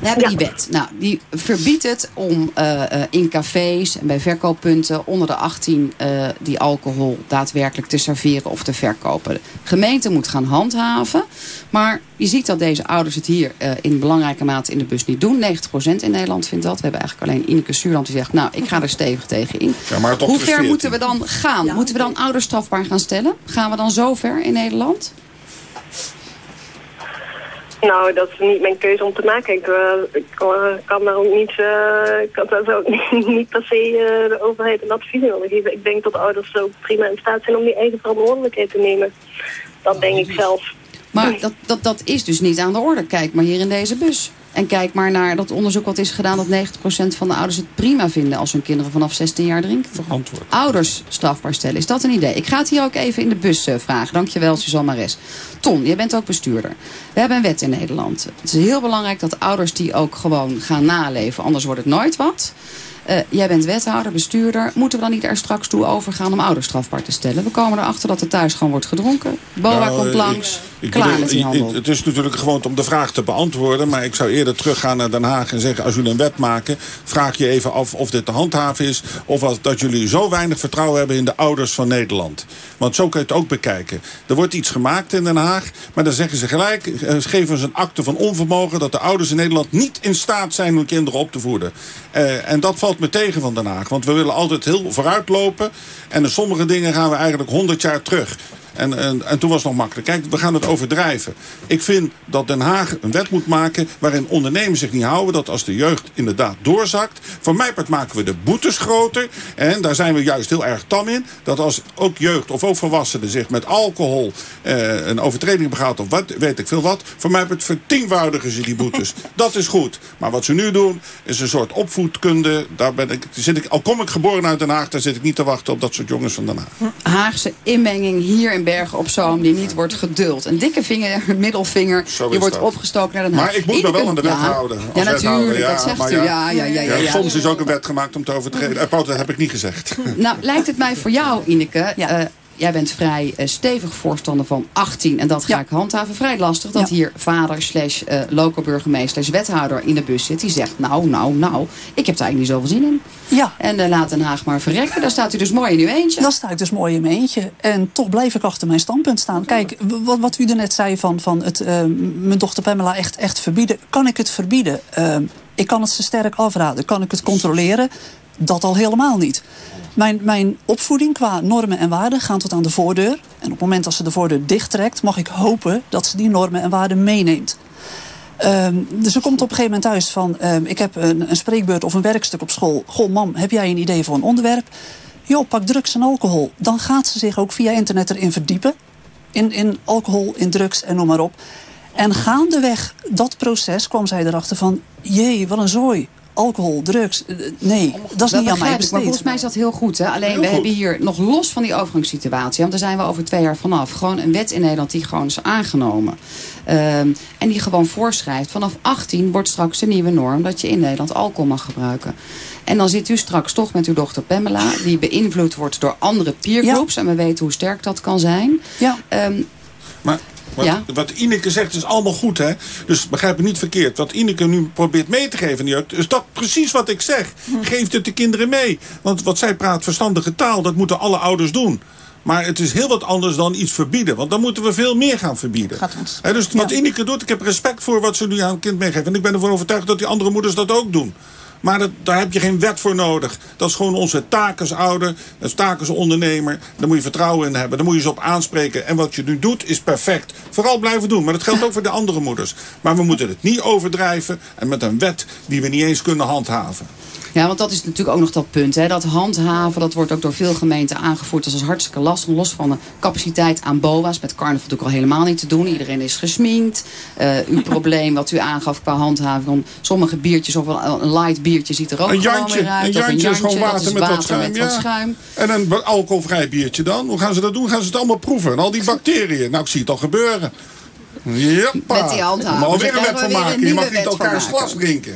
We hebben ja. die wet. Nou, die verbiedt het om uh, uh, in cafés en bij verkooppunten onder de 18 uh, die alcohol daadwerkelijk te serveren of te verkopen. De gemeente moet gaan handhaven. Maar je ziet dat deze ouders het hier in belangrijke mate in de bus niet doen. 90% in Nederland vindt dat. We hebben eigenlijk alleen Ineke Suurland die zegt, nou, ik ga er stevig tegen in. Ja, maar Hoe ver moeten we dan gaan? Ja. Moeten we dan ouders strafbaar gaan stellen? Gaan we dan zo ver in Nederland? Nou, dat is niet mijn keuze om te maken. Ik, uh, ik kan daar ook niet, uh, ik kan daar ook niet, niet per se uh, de overheid een advies willen geven. Ik denk dat ouders ook prima in staat zijn om die eigen verantwoordelijkheid te nemen. Dat denk ik zelf. Maar dat, dat, dat is dus niet aan de orde. Kijk maar hier in deze bus. En kijk maar naar dat onderzoek wat is gedaan... dat 90% van de ouders het prima vinden... als hun kinderen vanaf 16 jaar drinken. Verantwoord. Ouders strafbaar stellen. Is dat een idee? Ik ga het hier ook even in de bus uh, vragen. Dankjewel, Suzanne Mares. Ton, jij bent ook bestuurder. We hebben een wet in Nederland. Het is heel belangrijk dat ouders die ook gewoon gaan naleven. Anders wordt het nooit wat. Uh, jij bent wethouder, bestuurder. Moeten we dan niet er straks toe overgaan om ouders strafbaar te stellen? We komen erachter dat er thuis gewoon wordt gedronken. BOA nou, komt langs. Ik, klaar bedoel, met die handel. Het is natuurlijk gewoon om de vraag te beantwoorden. Maar ik zou eerder teruggaan naar Den Haag en zeggen... als jullie een wet maken, vraag je even af of dit te handhaven is... of als, dat jullie zo weinig vertrouwen hebben in de ouders van Nederland. Want zo kun je het ook bekijken. Er wordt iets gemaakt in Den Haag, maar dan zeggen ze gelijk... Eh, geven ze een akte van onvermogen... dat de ouders in Nederland niet in staat zijn hun kinderen op te voeden. Uh, en dat valt me tegen van Den Haag. Want we willen altijd heel vooruitlopen. En in sommige dingen gaan we eigenlijk 100 jaar terug. En, en, en, toen was het nog makkelijk. Kijk, we gaan het overdrijven. Ik vind dat Den Haag een wet moet maken waarin ondernemers zich niet houden. Dat als de jeugd inderdaad doorzakt. Van mij part maken we de boetes groter. En daar zijn we juist heel erg tam in. Dat als ook jeugd of ook volwassenen zich met alcohol eh, een overtreding begaat. Of wat, weet ik veel wat. Van mij part vertienvoudigen ze die boetes. dat is goed. Maar wat ze nu doen is een soort opvoedkunde. Daar ben ik, zit ik, al kom ik geboren uit Den Haag. Daar zit ik niet te wachten op dat soort jongens van Den Haag. Haagse inmenging hier in Bergen op Zoom die niet wordt geduld. Een dikke vinger, middelvinger, die wordt opgestoken naar Den Haag. Maar ik moet me wel aan de wet ja, houden. Ja, natuurlijk, dat zegt u. Ja, ja, ja, ja, Soms is ook een wet gemaakt om te overtreden. Uh, dat heb ik niet gezegd. Nou, lijkt het mij voor jou, Ineke... Uh, jij bent vrij uh, stevig voorstander van 18 en dat ga ja. ik handhaven. Vrij lastig dat ja. hier vader slash uh, local burgemeester slash wethouder in de bus zit. Die zegt nou, nou, nou, ik heb daar eigenlijk niet zoveel zin in. Ja. En uh, laat Den Haag maar verrekken. Daar staat u dus mooi in uw eentje. Dan sta ik dus mooi in mijn eentje. En toch blijf ik achter mijn standpunt staan. Kijk, wat, wat u er net zei van, van het, mijn dochter Pamela echt, echt verbieden. Kan ik het verbieden? ik kan het ze sterk afraden. Kan ik het controleren? Dat al helemaal niet. Mijn, mijn opvoeding qua normen en waarden gaat tot aan de voordeur. En op het moment dat ze de voordeur dichttrekt... mag ik hopen dat ze die normen en waarden meeneemt. Um, dus ze komt op een gegeven moment thuis van... Um, ik heb een, een spreekbeurt of een werkstuk op school. Goh, mam, heb jij een idee voor een onderwerp? Joh, pak drugs en alcohol. Dan gaat ze zich ook via internet erin verdiepen. In, in alcohol, in drugs en noem maar op. En gaandeweg dat proces kwam zij erachter van... jee, wat een zooi alcohol, drugs. Nee, dat is dat niet aan mij besteed. Maar volgens mij is dat heel goed. Hè? Alleen heel we goed. hebben hier nog los van die overgangssituatie. Want daar zijn we over twee jaar vanaf. Gewoon een wet in Nederland die gewoon is aangenomen. Um, en die gewoon voorschrijft. Vanaf 18 wordt straks de nieuwe norm dat je in Nederland alcohol mag gebruiken. En dan zit u straks toch met uw dochter Pamela. Die beïnvloed wordt door andere peergroups. Ja. En we weten hoe sterk dat kan zijn. Ja. Um, maar wat, ja? wat Ineke zegt is allemaal goed, hè? Dus begrijp het niet verkeerd. Wat Ineke nu probeert mee te geven is dat precies wat ik zeg. Geef het de kinderen mee. Want wat zij praat verstandige taal, dat moeten alle ouders doen. Maar het is heel wat anders dan iets verbieden. Want dan moeten we veel meer gaan verbieden. He, dus wat ja. Ineke doet, ik heb respect voor wat ze nu aan het kind meegeeft. En ik ben ervan overtuigd dat die andere moeders dat ook doen. Maar daar heb je geen wet voor nodig. Dat is gewoon onze taak als ouder, als als ondernemer. Daar moet je vertrouwen in hebben. Daar moet je ze op aanspreken. En wat je nu doet is perfect. Vooral blijven doen. Maar dat geldt ook voor de andere moeders. Maar we moeten het niet overdrijven. En met een wet die we niet eens kunnen handhaven. Ja, want dat is natuurlijk ook nog dat punt. Hè? Dat handhaven, dat wordt ook door veel gemeenten aangevoerd. Dat is hartstikke lastig. Los van de capaciteit aan BOA's. Met carnaval natuurlijk al helemaal niet te doen. Iedereen is gesminkt. Uh, uw probleem wat u aangaf qua handhaving. Van sommige biertjes of een light biertje ziet er ook een jantje, weer uit. Een jantje, een jantje is gewoon water, is met, water wat schuim, met ja. wat schuim. En een alcoholvrij biertje dan? Hoe gaan ze dat doen? Gaan ze het allemaal proeven? En al die bacteriën. Nou, ik zie het al gebeuren. Jeppa. Met die handhaving. Maar alweer een wet van maken. Je mag niet elkaars glas drinken.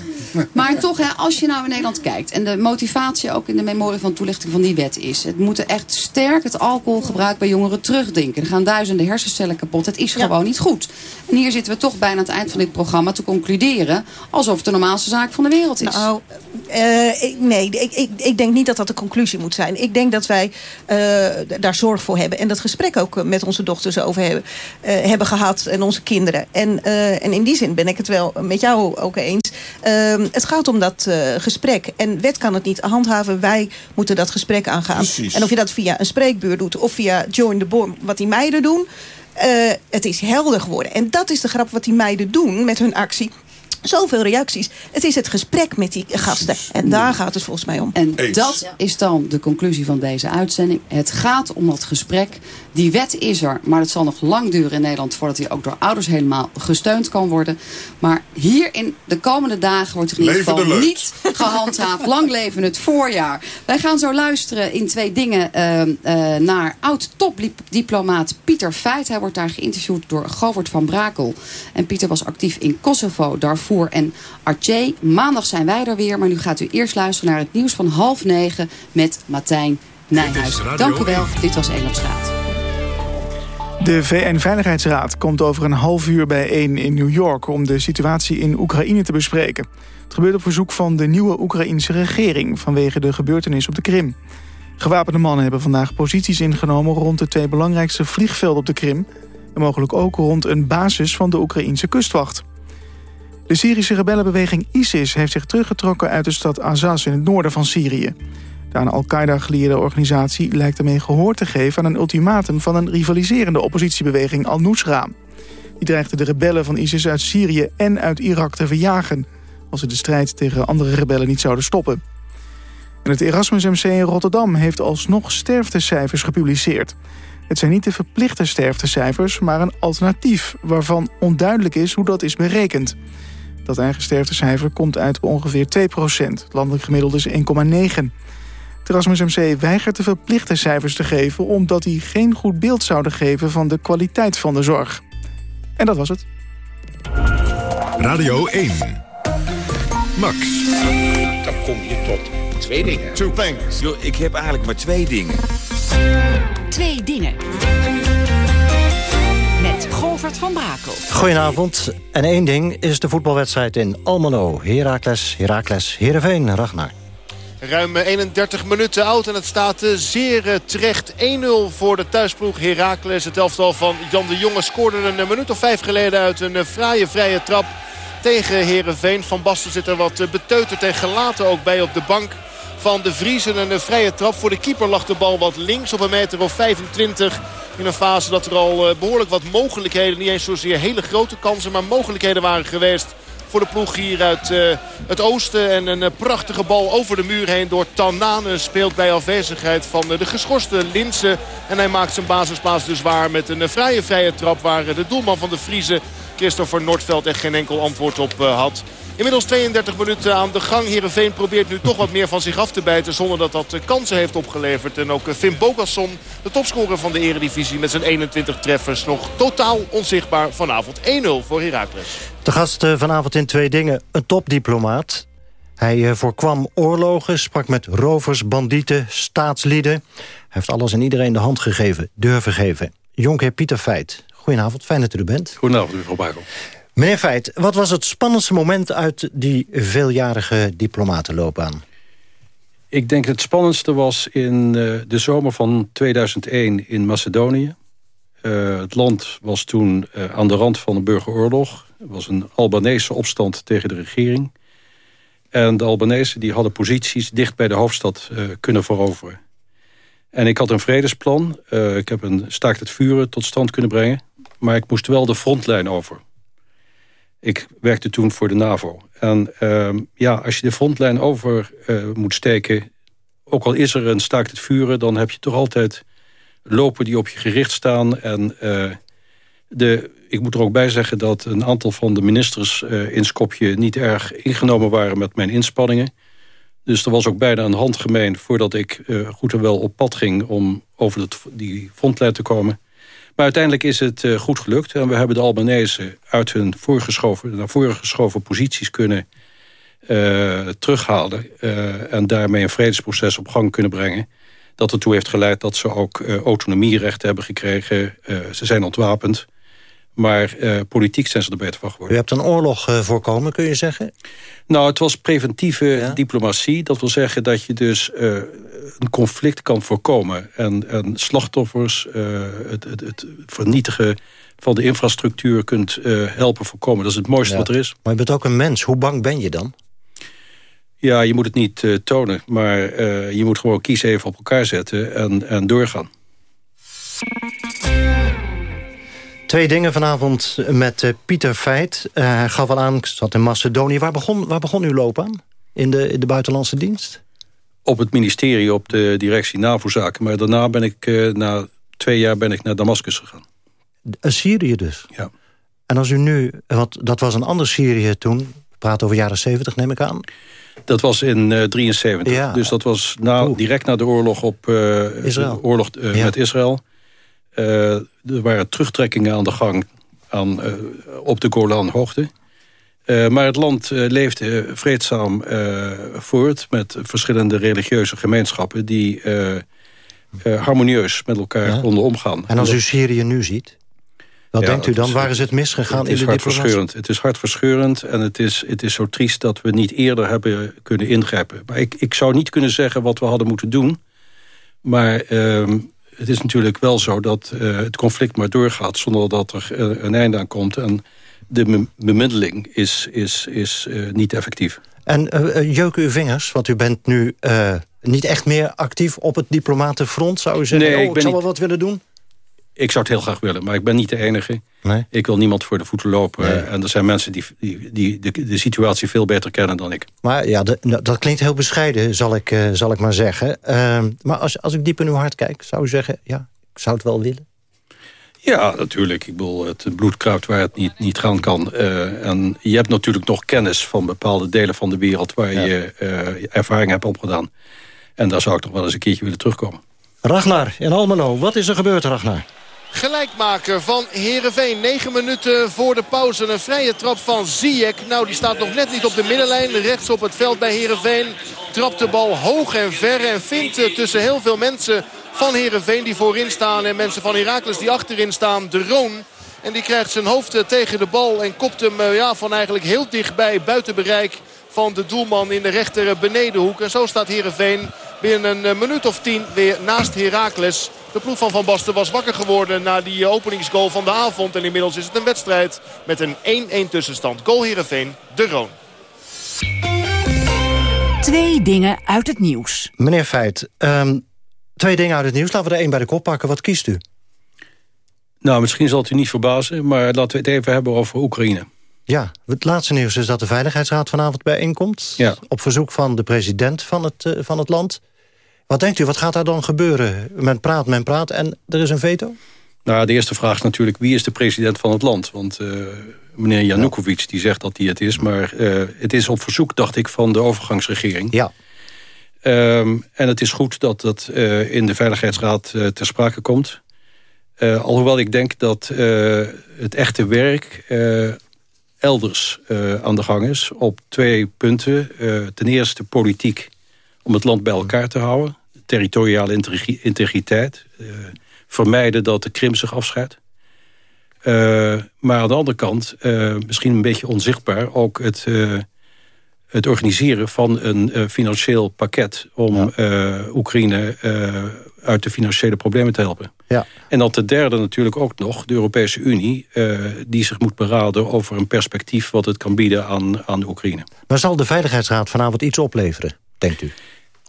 Maar toch, hè, als je nou in Nederland kijkt... en de motivatie ook in de memorie van toelichting van die wet is... het moet echt sterk het alcoholgebruik bij jongeren terugdenken. Er gaan duizenden hersencellen kapot. Het is ja. gewoon niet goed. En hier zitten we toch bijna aan het eind van dit programma te concluderen... alsof het de normaalste zaak van de wereld is. Nou, uh, ik, nee, ik, ik, ik denk niet dat dat de conclusie moet zijn. Ik denk dat wij uh, daar zorg voor hebben. En dat gesprek ook met onze dochters over hebben, uh, hebben gehad. En onze kinderen. En, en in die zin ben ik het wel met jou ook eens. Ehm, het gaat om dat gesprek. En wet kan het niet handhaven. Wij moeten dat gesprek aangaan. Precies. En of je dat via een spreekbuur doet of via Join the Born, wat die meiden doen... Uh, het is helder geworden. En dat is de grap wat die meiden doen met hun actie. Zoveel reacties. Het is het gesprek met die gasten. En daar gaat het volgens mij om. En Eens. dat is dan de conclusie van deze uitzending. Het gaat om dat gesprek Die wet is er, maar het zal nog lang duren in Nederland... voordat die ook door ouders helemaal gesteund kan worden. Maar hier in de komende dagen wordt er in ieder geval niet gehandhaafd. Lang leven het voorjaar. Wij gaan zo luisteren in twee dingen uh, naar oud-topdiplomaat Pieter Feit. Hij wordt daar geïnterviewd door Govert van Brakel. En Pieter was actief in Kosovo, Darfur en Aceh. Maandag zijn wij er weer, maar nu gaat u eerst luisteren naar het nieuws van half negen met Martijn Nijhuis. Dank u wel, dit was 1 op straat. De VN-veiligheidsraad komt over een half uur bijeen in New York... om de situatie in Oekraïne te bespreken. Het gebeurt op verzoek van de nieuwe Oekraïnse regering... vanwege de gebeurtenis op de Krim. Gewapende mannen hebben vandaag posities ingenomen... rond de twee belangrijkste vliegvelden op de Krim... en mogelijk ook rond een basis van de Oekraïnse kustwacht. De Syrische rebellenbeweging ISIS heeft zich teruggetrokken uit de stad Azaz in het noorden van Syrië. De aan Al-Qaeda geleerde organisatie lijkt ermee gehoor te geven... aan een ultimatum van een rivaliserende oppositiebeweging Al-Nusra. Die dreigde de rebellen van ISIS uit Syrië en uit Irak te verjagen... als ze de strijd tegen andere rebellen niet zouden stoppen. En het Erasmus MC in Rotterdam heeft alsnog sterftecijfers gepubliceerd. Het zijn niet de verplichte sterftecijfers, maar een alternatief... waarvan onduidelijk is hoe dat is berekend. Dat eigen sterftecijfer komt uit ongeveer 2 Het landelijk gemiddelde is 1,9. Het Erasmus MC weigert de verplichte cijfers te geven... omdat die geen goed beeld zouden geven van de kwaliteit van de zorg. En dat was het. Radio 1. Max. Dan kom je tot twee dingen. Two things. Yo, ik heb eigenlijk maar twee dingen. Twee dingen. Met Govert van Brakel. Goedenavond. En één ding is de voetbalwedstrijd in Almelo. Heracles, Heracles, Heerenveen, Ragnar. Ruim 31 minuten oud en het staat zeer terecht 1-0 voor de thuisploeg Heracles. Het elftal van Jan de Jonge scoorde een minuut of vijf geleden uit een fraaie vrije trap tegen Herenveen. Van Basten zit er wat beteuterd en gelaten ook bij op de bank van de Vriezen. Een vrije trap voor de keeper lag de bal wat links op een meter of 25. In een fase dat er al behoorlijk wat mogelijkheden, niet eens zozeer hele grote kansen, maar mogelijkheden waren geweest voor de ploeg hier uit uh, het oosten. En een uh, prachtige bal over de muur heen door Tanane speelt bij afwezigheid van uh, de geschorste Linsen. En hij maakt zijn basisplaats dus waar met een vrije vrije trap waar de doelman van de Friese Christopher Noordveld echt geen enkel antwoord op had. Inmiddels 32 minuten aan de gang. Heerenveen probeert nu toch wat meer van zich af te bijten... zonder dat dat kansen heeft opgeleverd. En ook Finn Bogasson, de topscorer van de eredivisie... met zijn 21 treffers nog totaal onzichtbaar vanavond. 1-0 voor Heracles. De gast vanavond in twee dingen. Een topdiplomaat. Hij voorkwam oorlogen, sprak met rovers, bandieten, staatslieden. Hij heeft alles en iedereen de hand gegeven, durven geven. Jonkheer Pieter Feit. Goedenavond, fijn dat u er bent. Goedenavond, mevrouw Bakel. Meneer Feit, wat was het spannendste moment uit die veeljarige diplomatenloopbaan? Ik denk het spannendste was in uh, de zomer van 2001 in Macedonië. Uh, het land was toen uh, aan de rand van een burgeroorlog. Er was een Albanese opstand tegen de regering. En de Albanese die hadden posities dicht bij de hoofdstad kunnen veroveren. En ik had een vredesplan. ik heb een staakt het vuren tot stand kunnen brengen. Maar ik moest wel de frontlijn over. Ik werkte toen voor de NAVO. En uh, ja, als je de frontlijn over uh, moet steken... ook al is er een staakt het vuren... dan heb je toch altijd lopen die op je gericht staan. En uh, de, ik moet er ook bij zeggen dat een aantal van de ministers... Uh, in Skopje niet erg ingenomen waren met mijn inspanningen. Dus er was ook bijna een handgemeen voordat ik goed en wel op pad ging... om over die frontlijn te komen... Maar uiteindelijk is het uh, goed gelukt. En we hebben de Albanese uit hun voorgeschoven, naar voren geschoven posities kunnen uh, terughalen. Uh, en daarmee een vredesproces op gang kunnen brengen. Dat ertoe heeft geleid dat ze ook autonomierechten hebben gekregen. ze zijn ontwapend. Maar politiek zijn ze er beter van geworden. U hebt een oorlog voorkomen, kun je zeggen? Nou, het was preventieve ja? diplomatie. Dat wil zeggen dat je dus een conflict kan voorkomen. En, en slachtoffers, het, het, het, vernietigen van de infrastructuur kunt helpen voorkomen. Dat is het mooiste ja. wat er is. Maar je bent ook een mens. Hoe bang ben je dan? Ja, je moet het niet tonen. Maar je moet gewoon kiezen even op elkaar zetten en, en doorgaan. Twee dingen vanavond met Pieter Feit. Hij gaf al aan, ik zat in Macedonië. Waar begon, waar begon uw loopbaan? In de, in de buitenlandse dienst? Op het ministerie, op de directie NAVO-zaken. Maar daarna ben ik uh, na twee jaar ben ik naar Damascus gegaan. Syrië dus? Ja. En als u nu, want dat was een ander Syrië toen... we praten over jaren 70 neem ik aan... Dat was in 1973. Ja. Dus dat was na, direct na de oorlog, op, uh, Israël. De oorlog uh, ja. met Israël. Er waren terugtrekkingen aan de gang aan, op de Golanhoogte. Maar het land leefde vreedzaam voort... met verschillende religieuze gemeenschappen... die harmonieus met elkaar ja. konden omgaan. En als u Syrië nu ziet... Wat Ja, denkt u dan? is- Waar is het misgegaan Het in de diplomatie? hartverscheurend. Het is hartverscheurend en het is, het is zo triest dat we niet eerder hebben kunnen ingrijpen. Maar ik, ik zou niet kunnen zeggen wat we hadden moeten doen. Maar ehm, het is natuurlijk wel zo dat eh, het conflict maar doorgaat... zonder dat er eh, een einde aan komt. En de be- bemiddeling is, is, is eh, niet effectief. En jeuken uw vingers, want u bent nu niet echt meer actief op het diplomatenfront, zou u zeggen? Nee, oh, ik zou niet- wel wat willen doen? Ik zou het heel graag willen, maar ik ben niet de enige. Nee. Ik wil niemand voor de voeten lopen. Nee. En er zijn mensen die, die, die de, de situatie veel beter kennen dan ik. Maar ja, de- nou, dat klinkt heel bescheiden, zal ik, zal ik maar zeggen. Ehm, maar als, als ik diep in uw hart kijk, zou u zeggen... ja, ik zou het wel willen. Ja, natuurlijk. Ik bedoel, het bloed kruipt waar het niet, niet gaan kan. Eh, en je hebt natuurlijk nog kennis van bepaalde delen van de wereld... waar je eh, ervaring hebt opgedaan. En daar zou ik nog wel eens een keertje willen terugkomen. Ragnar in Almelo, wat is er gebeurd, Ragnar? Gelijkmaker van Heerenveen. 9 minuten voor de pauze. Een vrije trap van Ziyech. Nou, die staat nog net niet op de middenlijn. Rechts op het veld bij Heerenveen. Trapt de bal hoog en ver. En vindt tussen heel veel mensen van Heerenveen die voorin staan. En mensen van Heracles die achterin staan. De Roon. En die krijgt zijn hoofd eh, tegen de bal. En kopt hem eh, ja, van eigenlijk heel dichtbij buiten bereik van de doelman in de rechter benedenhoek. En zo staat Heerenveen binnen een eh, minuut of tien weer naast Heracles. De ploeg van Van Basten was wakker geworden na die eh, openingsgoal van de avond. En inmiddels is het een wedstrijd met een 1-1 tussenstand. Goal Heerenveen, de Roon. Twee dingen uit het nieuws. Meneer Feit, ehm, twee dingen uit het nieuws. Laten we er één bij de kop pakken. Wat kiest u? Nou, misschien zal het u niet verbazen... maar laten we het even hebben over Oekraïne. Ja, het laatste nieuws is dat de Veiligheidsraad vanavond bijeenkomt. Ja. Op verzoek van de president van het, eh, van het land. Wat denkt u, wat gaat daar dan gebeuren? Men praat, men praat en er is een veto? Nou, de eerste vraag is natuurlijk... wie is de president van het land? Want eh, meneer Janukovic die zegt dat hij het is... maar eh, het is op verzoek, dacht ik, van de overgangsregering. Ja. Ehm, en het is goed dat dat eh, in de Veiligheidsraad eh, ter sprake komt. Eh, alhoewel ik denk dat het echte werk elders aan de gang is. Op twee punten. Ten eerste politiek om het land bij elkaar te houden. Territoriale integri- integriteit. Vermijden dat de Krim zich afscheidt. Maar aan de andere kant, misschien een beetje onzichtbaar... ook het, het organiseren van een eh, financieel pakket... om eh, Oekraïne eh, uit de financiële problemen te helpen. Ja. En dan ten derde natuurlijk ook nog de Europese Unie... die zich moet beraden over een perspectief... wat het kan bieden aan, aan Oekraïne. Maar zal de Veiligheidsraad vanavond iets opleveren, denkt u?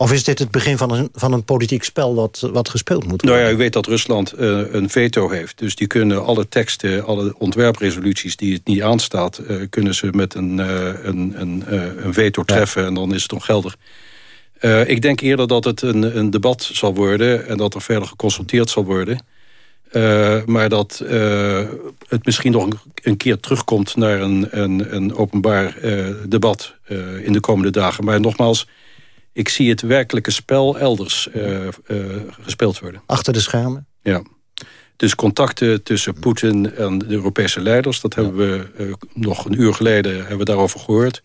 Of is dit het begin van een, van een politiek spel wat, wat gespeeld moet worden? Nou ja, u weet dat Rusland eh, een veto heeft. Dus die kunnen alle teksten, alle ontwerpresoluties die het niet aanstaat... eh, kunnen ze met een, eh, een, een, een veto treffen en dan is het ongeldig. Ik denk eerder dat het een, een debat zal worden... en dat er verder geconsulteerd zal worden... Maar dat het misschien nog een, keer terugkomt naar een, een, een openbaar debat in de komende dagen. Maar nogmaals, ik zie het werkelijke spel elders eh, eh, gespeeld worden. Achter de schermen? Ja. Dus contacten tussen Poetin en de Europese leiders... dat hebben we eh, nog een uur geleden hebben we daarover gehoord.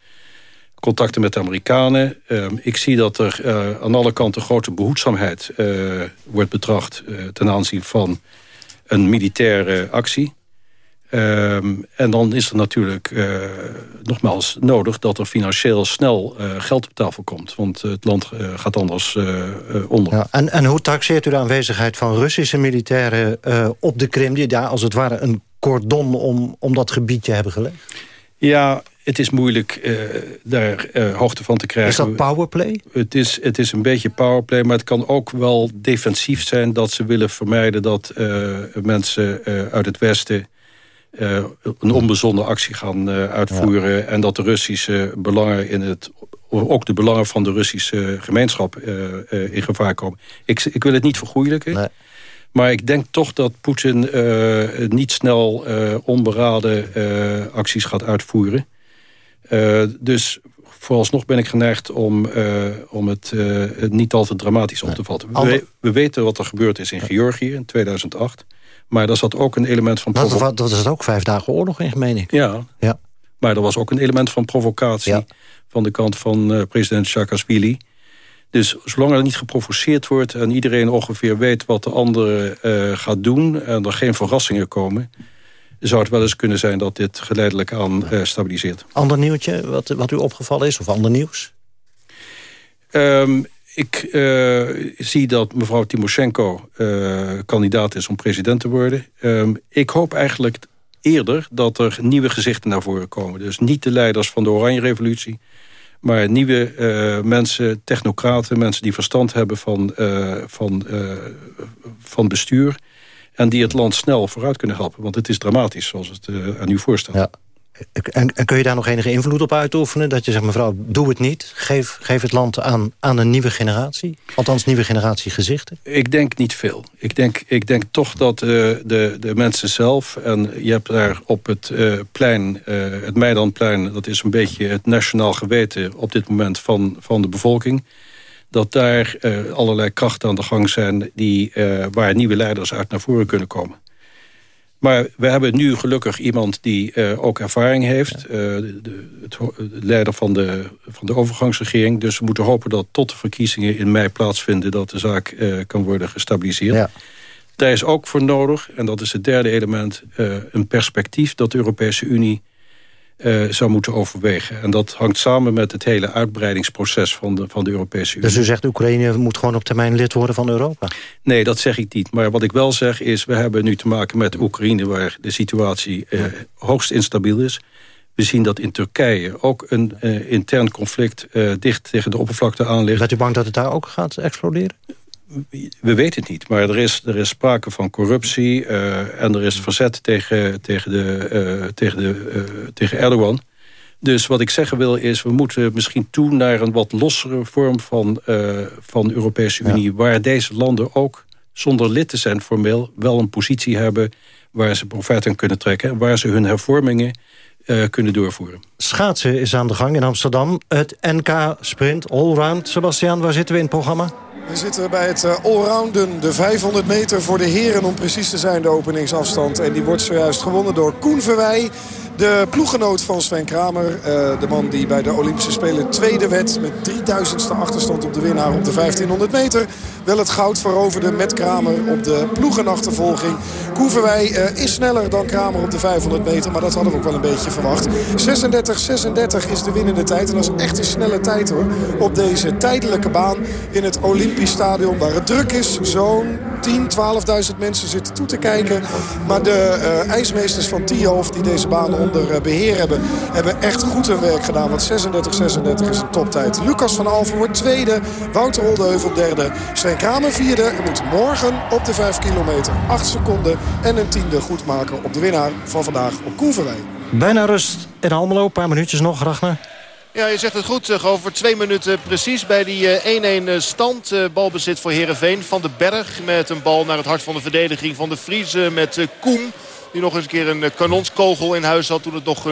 Contacten met de Amerikanen. Eh, ik zie dat er aan alle kanten grote behoedzaamheid eh, wordt betracht... ten aanzien van een militaire actie. Ehm, en dan is er natuurlijk eh, nogmaals nodig dat er financieel snel eh, geld op tafel komt. Want het land eh, gaat anders onder. Ja, en, en hoe taxeert u de aanwezigheid van Russische militairen op de Krim... die daar als het ware een cordon om, om dat gebiedje hebben gelegd? Ja, het is moeilijk daar hoogte van te krijgen. Is dat powerplay? Het is, het is een beetje powerplay, maar het kan ook wel defensief zijn... dat ze willen vermijden dat mensen uit het Westen... eh, een onbezonnen actie gaan eh, uitvoeren... en dat de Russische belangen in het... ook de belangen van de Russische gemeenschap eh, in gevaar komen. Ik, ik wil het niet vergoeilijken... Maar ik denk toch dat Poetin niet snel onberaden acties gaat uitvoeren. dus vooralsnog ben ik geneigd om, om het niet al te dramatisch op te vatten. We, we, weten wat er gebeurd is in Georgië in 2008. Maar daar zat ook een element van... Dat, dat, dat is ook vijf dagen oorlog in, meen ik. Ja. ja, maar er was ook een element van provocatie... van de kant van president Saakashvili... Dus zolang er niet geprovoceerd wordt en iedereen ongeveer weet wat de andere uh, gaat doen... en er geen verrassingen komen, zou het wel eens kunnen zijn dat dit geleidelijk aan uh, stabiliseert. Ander nieuwtje wat, wat u opgevallen is, of ander nieuws? Um, ik uh, zie dat mevrouw Timoshenko kandidaat is om president te worden. Um, ik hoop eigenlijk eerder dat er nieuwe gezichten naar voren komen. Dus niet de leiders van de Oranje Revolutie... Maar nieuwe uh, mensen, technocraten, mensen die verstand hebben van, van, van bestuur... en die het land snel vooruit kunnen helpen. Want het is dramatisch, zoals het aan u voorstelt. Ja. En, kun je daar nog enige invloed op uitoefenen? Dat je zegt, mevrouw, doe het niet. Geef, geef het land aan, aan een nieuwe generatie. Althans, nieuwe generatie gezichten. Ik denk niet veel. Ik denk, ik denk toch dat uh, de, de mensen zelf... en je hebt daar op het uh, plein, uh, het Meidanplein... dat is een beetje het nationaal geweten op dit moment van, van de bevolking... dat daar allerlei krachten aan de gang zijn... Die, waar nieuwe leiders uit naar voren kunnen komen. Maar we hebben nu gelukkig iemand die uh, ook ervaring heeft. Uh, de, de, het, leider van de, van de overgangsregering. Dus we moeten hopen dat tot de verkiezingen in mei plaatsvinden... dat de zaak uh, kan worden gestabiliseerd. Ja. Daar is ook voor nodig, en dat is het derde element... een perspectief dat de Europese Unie uh, zou moeten overwegen. En dat hangt samen met het hele uitbreidingsproces van de, van de Europese Unie. Dus u zegt Oekraïne moet gewoon op termijn lid worden van Europa? Nee, dat zeg ik niet. Maar wat ik wel zeg is, we hebben nu te maken met Oekraïne... waar de situatie uh, hoogst instabiel is. We zien dat in Turkije ook een uh, intern conflict dicht tegen de oppervlakte aan ligt. Bent u bang dat het daar ook gaat exploderen? We weten het niet, maar er is, er is sprake van corruptie... Uh, en er is verzet tegen, tegen, de, uh, tegen, de, uh, tegen Erdogan. Dus wat ik zeggen wil is... we moeten misschien toe naar een wat lossere vorm van, van Europese Unie... Ja. waar deze landen ook, zonder lid te zijn formeel... wel een positie hebben waar ze profijt aan kunnen trekken... en waar ze hun hervormingen kunnen doorvoeren. Schaatsen is aan de gang in Amsterdam. Het NK Sprint Allround. Sebastian, waar zitten we in het programma? We zitten bij het allrounden, de 500 meter voor de heren om precies te zijn, de openingsafstand. En die wordt zojuist gewonnen door Koen Verwij. De ploeggenoot van Sven Kramer, uh, de man die bij de Olympische Spelen tweede werd... met 3000ste achterstand op de winnaar op de 1500 meter... wel het goud veroverde met Kramer op de ploegenachtervolging. Koeverwij uh, is sneller dan Kramer op de 500 meter, maar dat hadden we ook wel een beetje verwacht. 36-36 is de winnende tijd en dat is echt een snelle tijd hoor. Op deze tijdelijke baan in het Stadion waar het druk is. Zo'n 10, 12.000 mensen zitten toe te kijken. Maar de uh, ijsmeesters van Tiof die deze baan onder uh, beheer hebben... hebben echt goed hun werk gedaan. Want 36-36 is een toptijd. Lucas van Alphen wordt tweede. Wouter Oldeheuvel derde. Sven Kramer vierde. En moet morgen op de 5 kilometer 8 seconden en een tiende goed maken... op de winnaar van vandaag op Koeverwij. Bijna rust in Almelo. Een paar minuutjes nog, Ragnar. Ja, je zegt het goed. Over twee minuten precies bij die 1-1 stand. Balbezit voor Heerenveen. Van den Berg met een bal naar het hart van de verdediging van de Friese met Koen. Die nog eens een keer een kanonskogel in huis had toen het nog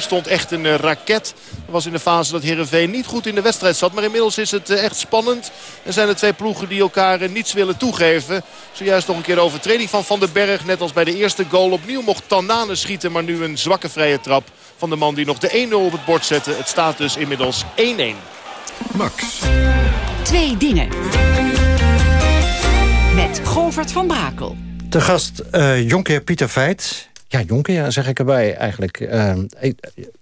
0-0 stond. Echt een raket. Dat was in de fase dat Heerenveen niet goed in de wedstrijd zat. Maar inmiddels is het echt spannend. En zijn er twee ploegen die elkaar niets willen toegeven. Zojuist nog een keer de overtreding van Van den Berg. Net als bij de eerste goal. Opnieuw mocht Tanane schieten. Maar nu een zwakke vrije trap van de man die nog de 1-0 op het bord zette. Het staat dus inmiddels 1-1. Max. Twee dingen. Met Govert van Brakel. De gast uh, Jonker Pieter Veit. Ja, Jonker ja, zeg ik erbij eigenlijk. Uh,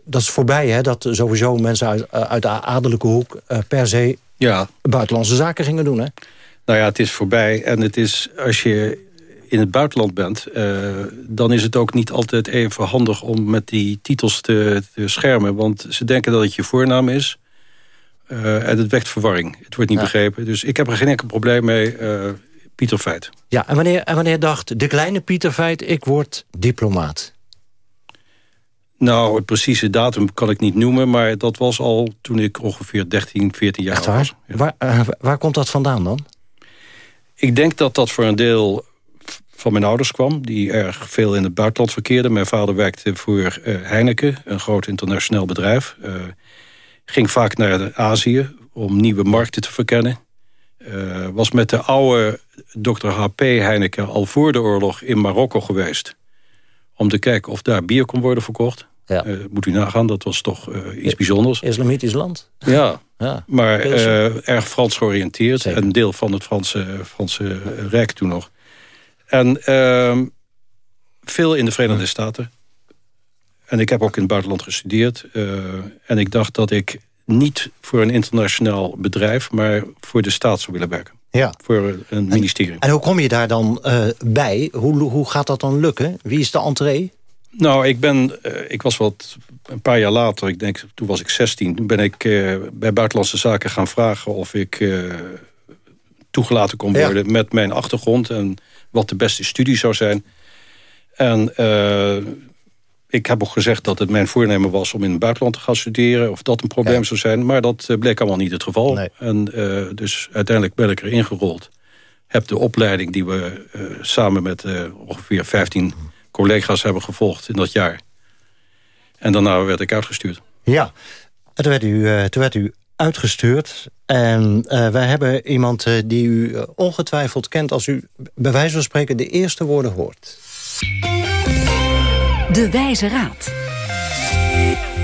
dat is voorbij, hè, dat sowieso mensen uit, uit de adellijke hoek... Uh, per se ja. buitenlandse zaken gingen doen, hè? Nou ja, het is voorbij. En het is, als je in het buitenland bent... Uh, dan is het ook niet altijd even handig om met die titels te, te schermen. Want ze denken dat het je voornaam is. Uh, en het wekt verwarring. Het wordt niet ja. begrepen. Dus ik heb er geen enkel probleem mee. Uh, Pieter Feit. Ja, en wanneer, en wanneer dacht de kleine Pieter Feit... ik word diplomaat? Nou, het precieze datum kan ik niet noemen... maar dat was al toen ik ongeveer 13, 14 jaar Echt waar? was. Ja. Waar, waar komt dat vandaan dan? Ik denk dat dat voor een deel van mijn ouders kwam... die erg veel in het buitenland verkeerden. Mijn vader werkte voor Heineken, een groot internationaal bedrijf. ging vaak naar Azië om nieuwe markten te verkennen. was met de oude Dr. H.P. Heineken al voor de oorlog in Marokko geweest... om te kijken of daar bier kon worden verkocht. Ja. Uh, moet u nagaan, dat was toch uh, iets bijzonders. Islamitisch land. Ja, ja. maar erg Frans georiënteerd. Zeker. Een deel van het Franse, Franse Rijk toen nog. En ehm, veel in de Verenigde Staten. En ik heb ook in het buitenland gestudeerd. en ik dacht dat ik niet voor een internationaal bedrijf... maar voor de staat zou willen werken. Ja. Voor een ministerie. En, hoe kom je daar dan bij? Hoe, hoe gaat dat dan lukken? Wie is de entree? Nou, ik ben, uh, ik was wat een paar jaar later, ik denk, toen was ik 16, toen ben ik uh, bij Buitenlandse Zaken gaan vragen of ik uh, toegelaten kon worden ja. met mijn achtergrond en wat de beste studie zou zijn. En ik heb ook gezegd dat het mijn voornemen was om in het buitenland te gaan studeren, of dat een probleem ja. zou zijn, maar dat bleek allemaal niet het geval. Nee. En dus uiteindelijk ben ik erin gerold. Heb de opleiding die we samen met ongeveer 15 collega's hebben gevolgd in dat jaar. En daarna werd ik uitgestuurd. Ja, toen werd u, toen werd u uitgestuurd. En uh, wij hebben iemand uh, die u ongetwijfeld kent... als u bij wijze van spreken de eerste woorden hoort. De Wijze Raad.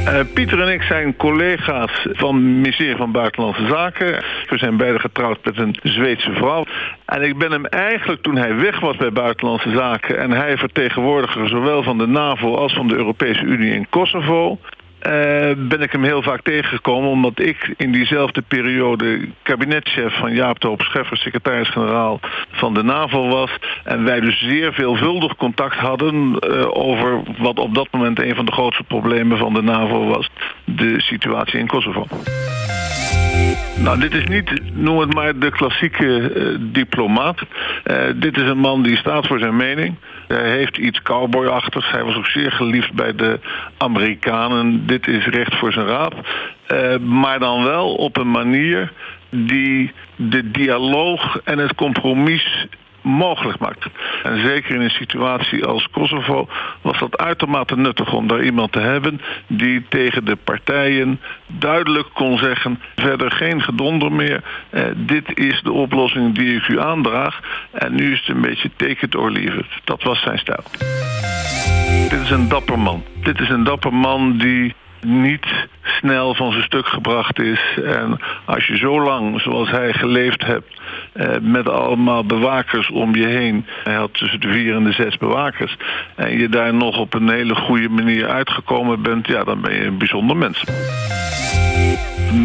Uh, Pieter en ik zijn collega's van het ministerie van Buitenlandse Zaken. We zijn beide getrouwd met een Zweedse vrouw. En ik ben hem eigenlijk toen hij weg was bij Buitenlandse Zaken... en hij vertegenwoordiger zowel van de NAVO als van de Europese Unie in Kosovo... Uh, ben ik hem heel vaak tegengekomen... omdat ik in diezelfde periode kabinetchef van Jaap de Scheffer... secretaris-generaal van de NAVO was. En wij dus zeer veelvuldig contact hadden... Uh, over wat op dat moment een van de grootste problemen van de NAVO was. De situatie in Kosovo. Nou, dit is niet, noem het maar, de klassieke uh, diplomaat. Uh, dit is een man die staat voor zijn mening. Hij heeft iets cowboyachtigs. Hij was ook zeer geliefd bij de Amerikanen. Dit is recht voor zijn raap. Uh, maar dan wel op een manier die de dialoog en het compromis mogelijk maakt. En zeker in een situatie als Kosovo was dat uitermate nuttig om daar iemand te hebben die tegen de partijen duidelijk kon zeggen, verder geen gedonder meer, eh, dit is de oplossing die ik u aandraag en nu is het een beetje take it or leave it. Dat was zijn stijl. Dit is een dapper man. Dit is een dapper man die niet snel van zijn stuk gebracht is. En als je zo lang, zoals hij geleefd hebt, eh, met allemaal bewakers om je heen. Hij had tussen de vier en de zes bewakers. En je daar nog op een hele goede manier uitgekomen bent, ja, dan ben je een bijzonder mens.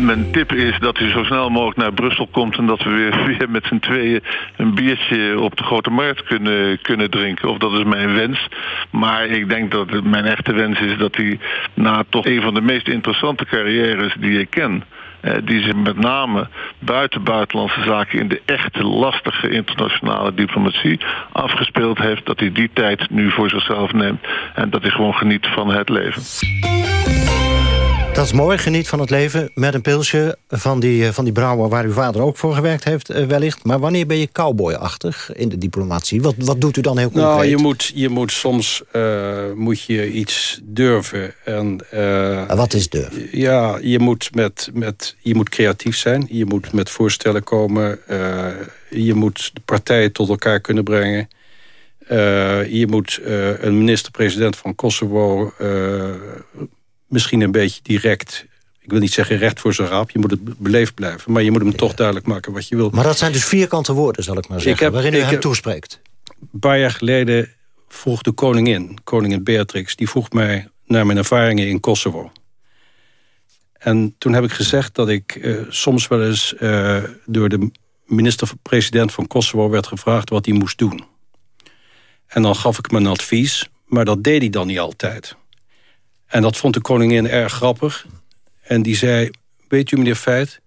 Mijn tip is dat hij zo snel mogelijk naar Brussel komt... en dat we weer, weer met z'n tweeën een biertje op de Grote Markt kunnen, kunnen drinken. Of dat is mijn wens. Maar ik denk dat het mijn echte wens is dat hij na toch een van de meest interessante carrières die ik ken... Eh, die zich met name buiten buitenlandse zaken in de echte lastige internationale diplomatie afgespeeld heeft, dat hij die tijd nu voor zichzelf neemt en dat hij gewoon geniet van het leven. Dat is mooi, geniet van het leven met een pilsje van die, van die brouwer... waar uw vader ook voor gewerkt heeft eh, wellicht. Maar wanneer ben je cowboyachtig in de diplomatie? Wat, wat doet u dan heel concreet? Nou, je moet, je moet soms uh, moet je iets durven. En, uh, wat is durven? Ja, je moet, met, met, je moet creatief zijn. Je moet met voorstellen komen. Uh, je moet de partijen tot elkaar kunnen brengen. je moet een minister-president van Kosovo misschien een beetje direct... ik wil niet zeggen recht voor zijn raap, je moet het beleefd blijven... maar je moet hem toch duidelijk maken wat je wil. Maar dat zijn dus vierkante woorden, zal ik maar zeggen, heb, waarin u hem toespreekt. Een paar jaar geleden vroeg de koningin, koningin Beatrix... die vroeg mij naar mijn ervaringen in Kosovo. En toen heb ik gezegd dat ik uh, soms wel eens... Uh, door de minister-president van Kosovo werd gevraagd wat hij moest doen. En dan gaf ik hem een advies, maar dat deed hij dan niet altijd. En dat vond de koningin erg grappig. En die zei, weet u meneer Feit...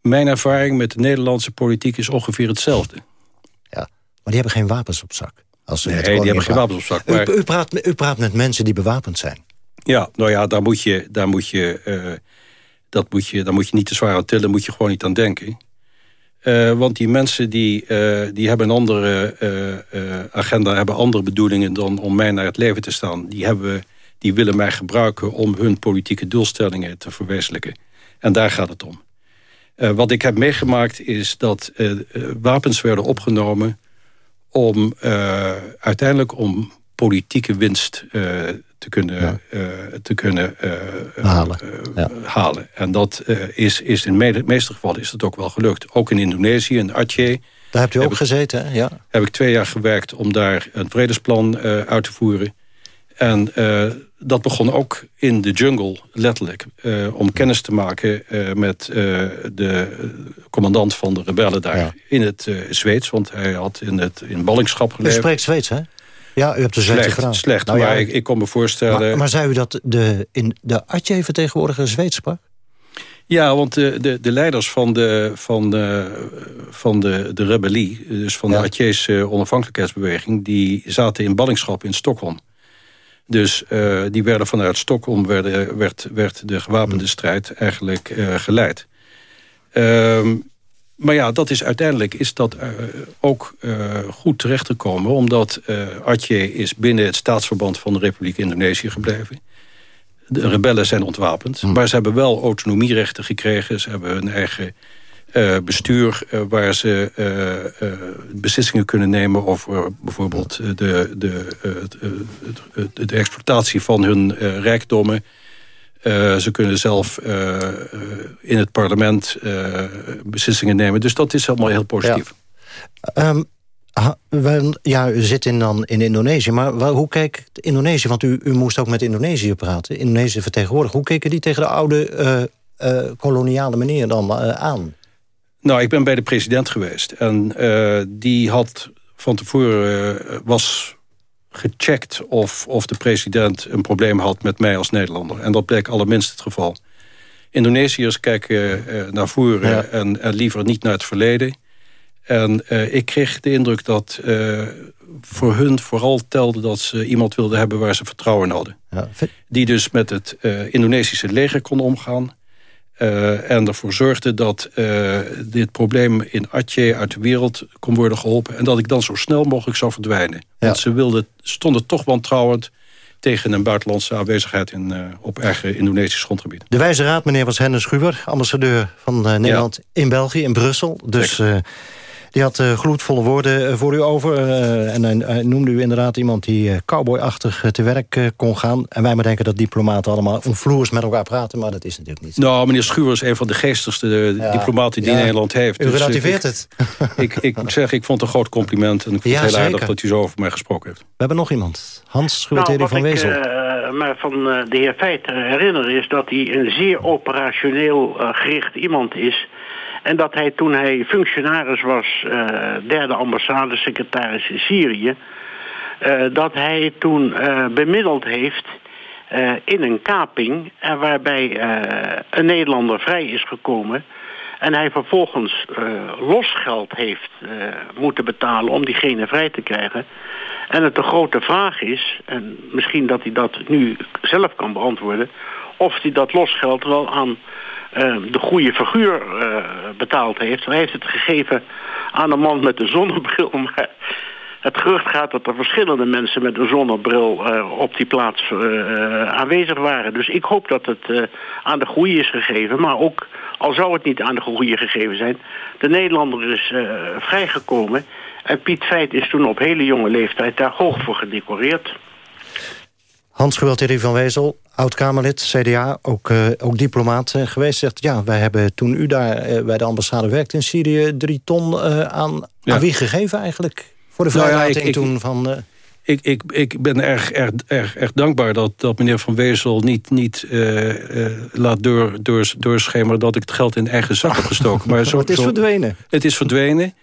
mijn ervaring met de Nederlandse politiek is ongeveer hetzelfde. Ja, maar die hebben geen wapens op zak. Als nee, die hebben geen wapens op zak. Maar... U, u, praat, u praat met mensen die bewapend zijn. Ja, nou ja, daar moet je, daar moet je, uh, dat moet je, daar moet je niet te zwaar aan tillen, daar moet je gewoon niet aan denken. Uh, want die mensen die, uh, die hebben een andere agenda, hebben andere bedoelingen dan om mij naar het leven te staan. Die, hebben, die willen mij gebruiken om hun politieke doelstellingen te verwezenlijken. En daar gaat het om. wat ik heb meegemaakt is dat wapens werden opgenomen om uiteindelijk om politieke winst te kunnen, te kunnen halen. Ja. halen. En dat is, is in de meeste gevallen is dat ook wel gelukt. Ook in Indonesië, in Aceh. Daar hebt u ook gezeten, Ja. Heb ik twee jaar gewerkt om daar een vredesplan uit te voeren. En dat begon ook in de jungle, letterlijk. om kennis te maken met de commandant van de rebellen daar. In het Zweeds, want hij had in, het, in ballingschap geleefd. U spreekt Zweeds, hè? Ja, u hebt de slecht, gedaan. Slecht, nou, maar ja, ik, ik kon me voorstellen... Maar, maar zei u dat de, in de Atje-vertegenwoordiger Zweeds sprak? Ja, want de, de, de leiders van de, van de, van de, de rebellie... dus van de Atjese onafhankelijkheidsbeweging... die zaten in ballingschap in Stockholm. Dus uh, die werden vanuit Stockholm... Werden, werd, werd de gewapende hmm. strijd eigenlijk uh, geleid. Um, maar ja, dat is uiteindelijk is dat uh, ook goed terechtgekomen... omdat uh, Aceh is binnen het staatsverband van de Republiek Indonesië gebleven. De rebellen zijn ontwapend, hm. maar ze hebben wel autonomierechten gekregen. Ze hebben hun eigen bestuur waar ze beslissingen kunnen nemen... over bijvoorbeeld de, de, de, de exploitatie van hun rijkdommen... Ze kunnen zelf in het parlement beslissingen nemen. Dus dat is allemaal heel positief. Ja. Um, ja, u zit dan in Indonesië, maar hoe kijkt Indonesië... want u, u moest ook met Indonesië praten, Indonesië vertegenwoordigen... hoe keken die tegen de oude koloniale meneer dan aan? Nou, ik ben bij de president geweest. En die had van tevoren... was gecheckt of, of de president een probleem had met mij als Nederlander. En dat bleek allerminst het geval. Indonesiërs kijken uh, naar voren en, en, liever niet naar het verleden. En ik kreeg de indruk dat voor hun vooral telde dat ze iemand wilden hebben waar ze vertrouwen in hadden. Ja. Die dus met het Indonesische leger kon omgaan. Uh, en ervoor zorgde dat uh, dit probleem in Atje uit de wereld kon worden geholpen. En dat ik dan zo snel mogelijk zou verdwijnen. Ja. Want ze wilden, stonden toch wantrouwend tegen een buitenlandse aanwezigheid in, uh, op erge Indonesisch grondgebied. De wijze raad, meneer, was Hennis Schuwer, ambassadeur van Nederland ja. in België, in Brussel. Dus die had uh, gloedvolle woorden eh, voor u over. Uh, en uh, noemde u inderdaad iemand die cowboyachtig te werk kon gaan. En wij maar denken dat diplomaten allemaal omvloers met elkaar praten. Maar dat is natuurlijk niet zo. Nou, meneer Schuur is een van de geestigste ja, diplomaten die ja. Nederland heeft. U dus, relativeert het. Ik, ik, moet zeggen, ik vond het een groot compliment. En ik vond het heel aardig dat u zo over mij gesproken heeft. We hebben nog iemand. Hans Schuurteri nou, van Wezel. maar van de heer Feit herinner is dat hij een zeer operationeel gericht iemand is en dat hij toen hij functionaris was, uh, derde ambassadesecretaris in Syrië... Uh, dat hij toen uh, bemiddeld heeft in een kaping... waarbij een Nederlander vrij is gekomen... en hij vervolgens losgeld heeft moeten betalen om diegene vrij te krijgen... En het de grote vraag is, en misschien dat hij dat nu zelf kan beantwoorden... of hij dat losgeld wel aan de goede figuur uh, betaald heeft. Hij heeft het gegeven aan een man met een zonnebril. Maar het gerucht gaat dat er verschillende mensen met een zonnebril uh, op die plaats aanwezig waren. Dus ik hoop dat het aan de goede is gegeven. Maar ook, al zou het niet aan de goede gegeven zijn... de Nederlander is vrijgekomen... En Piet Feit is toen op hele jonge leeftijd daar hoog voor gedecoreerd. Hans Gewelterie van Wezel, oud-Kamerlid, CDA, ook, uh, ook diplomaat uh, geweest. Zegt, ja, wij hebben toen u daar uh, bij de ambassade werkte in Syrië... drie ton aan, ja. aan wie gegeven eigenlijk? Voor de vrijlating nou ja, toen ik, van... Ik, ik, ik ben erg, erg, erg, erg dankbaar dat, dat meneer Van Wezel niet, niet laat door, door, doorschemeren... dat ik het geld in eigen zak heb gestoken. Maar zo, het is verdwenen. Het is verdwenen.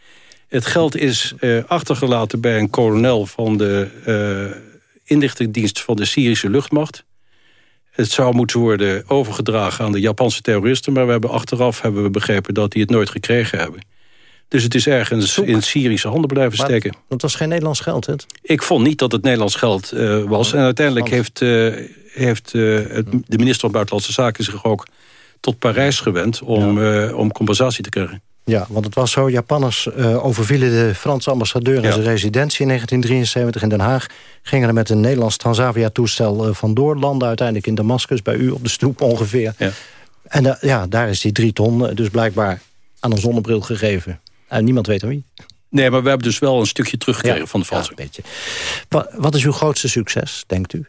Het geld is achtergelaten bij een kolonel van de inlichtingendienst van de Syrische luchtmacht. Het zou moeten worden overgedragen aan de Japanse terroristen... maar we hebben achteraf hebben we begrepen dat die het nooit gekregen hebben. Dus het is ergens in Syrische handen blijven maar, steken. Dat was geen Nederlands geld, hè? Ik vond niet dat het Nederlands geld uh, was. En uiteindelijk heeft, uh, heeft uh, het, de minister van Buitenlandse Zaken zich ook tot Parijs gewend... om, ja. om compensatie te krijgen. Ja, want het was zo, Japanners uh, overvielen de Franse ambassadeur... in zijn residentie in 1973 in Den Haag. Gingen er met een Nederlands Transavia-toestel uh, vandoor. Landen uiteindelijk in Damascus, bij u op de stoep ongeveer. Ja. En uh, ja, daar is die drie ton dus blijkbaar aan een zonnebril gegeven. En niemand weet aan wie. Nee, maar we hebben dus wel een stukje teruggekregen van de Fransen. Ja, beetje. Wat, wat is uw grootste succes, denkt u?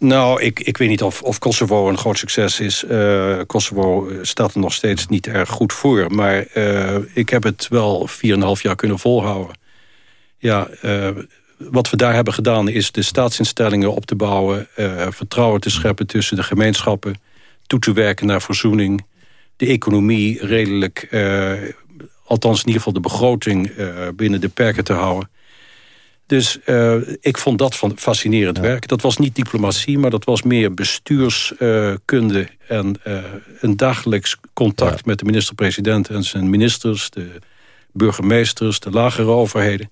Nou, ik, ik weet niet of, of Kosovo een groot succes is. Uh, Kosovo staat er nog steeds niet erg goed voor. Maar uh, ik heb het wel 4,5 jaar kunnen volhouden. Ja, wat we daar hebben gedaan is de staatsinstellingen op te bouwen... vertrouwen te scheppen tussen de gemeenschappen... toe te werken naar verzoening... de economie redelijk, althans in ieder geval de begroting... binnen de perken te houden... Dus uh, ik vond dat van fascinerend werk. Dat was niet diplomatie, maar dat was meer bestuurskunde... Uh, en uh, een dagelijks contact ja. met de minister-president en zijn ministers... de burgemeesters, de lagere overheden.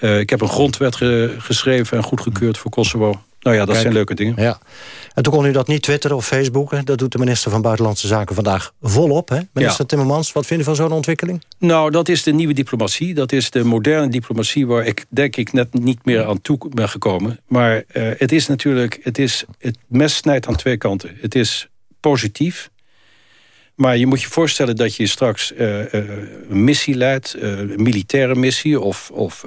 ik heb een grondwet ge geschreven en goedgekeurd voor Kosovo. Nou ja, dat zijn leuke dingen. Ja. En toen kon u dat niet twitteren of facebooken. Dat doet de minister van Buitenlandse Zaken vandaag volop. Hè? Minister ja. Timmermans, wat vindt u van zo'n ontwikkeling? Nou, dat is de nieuwe diplomatie. Dat is de moderne diplomatie waar ik denk ik net niet meer aan toe ben gekomen. Maar uh, het is natuurlijk, het, is, het mes snijdt aan twee kanten. Het is positief. Maar je moet je voorstellen dat je straks uh, uh, een missie leidt. een militaire missie of, of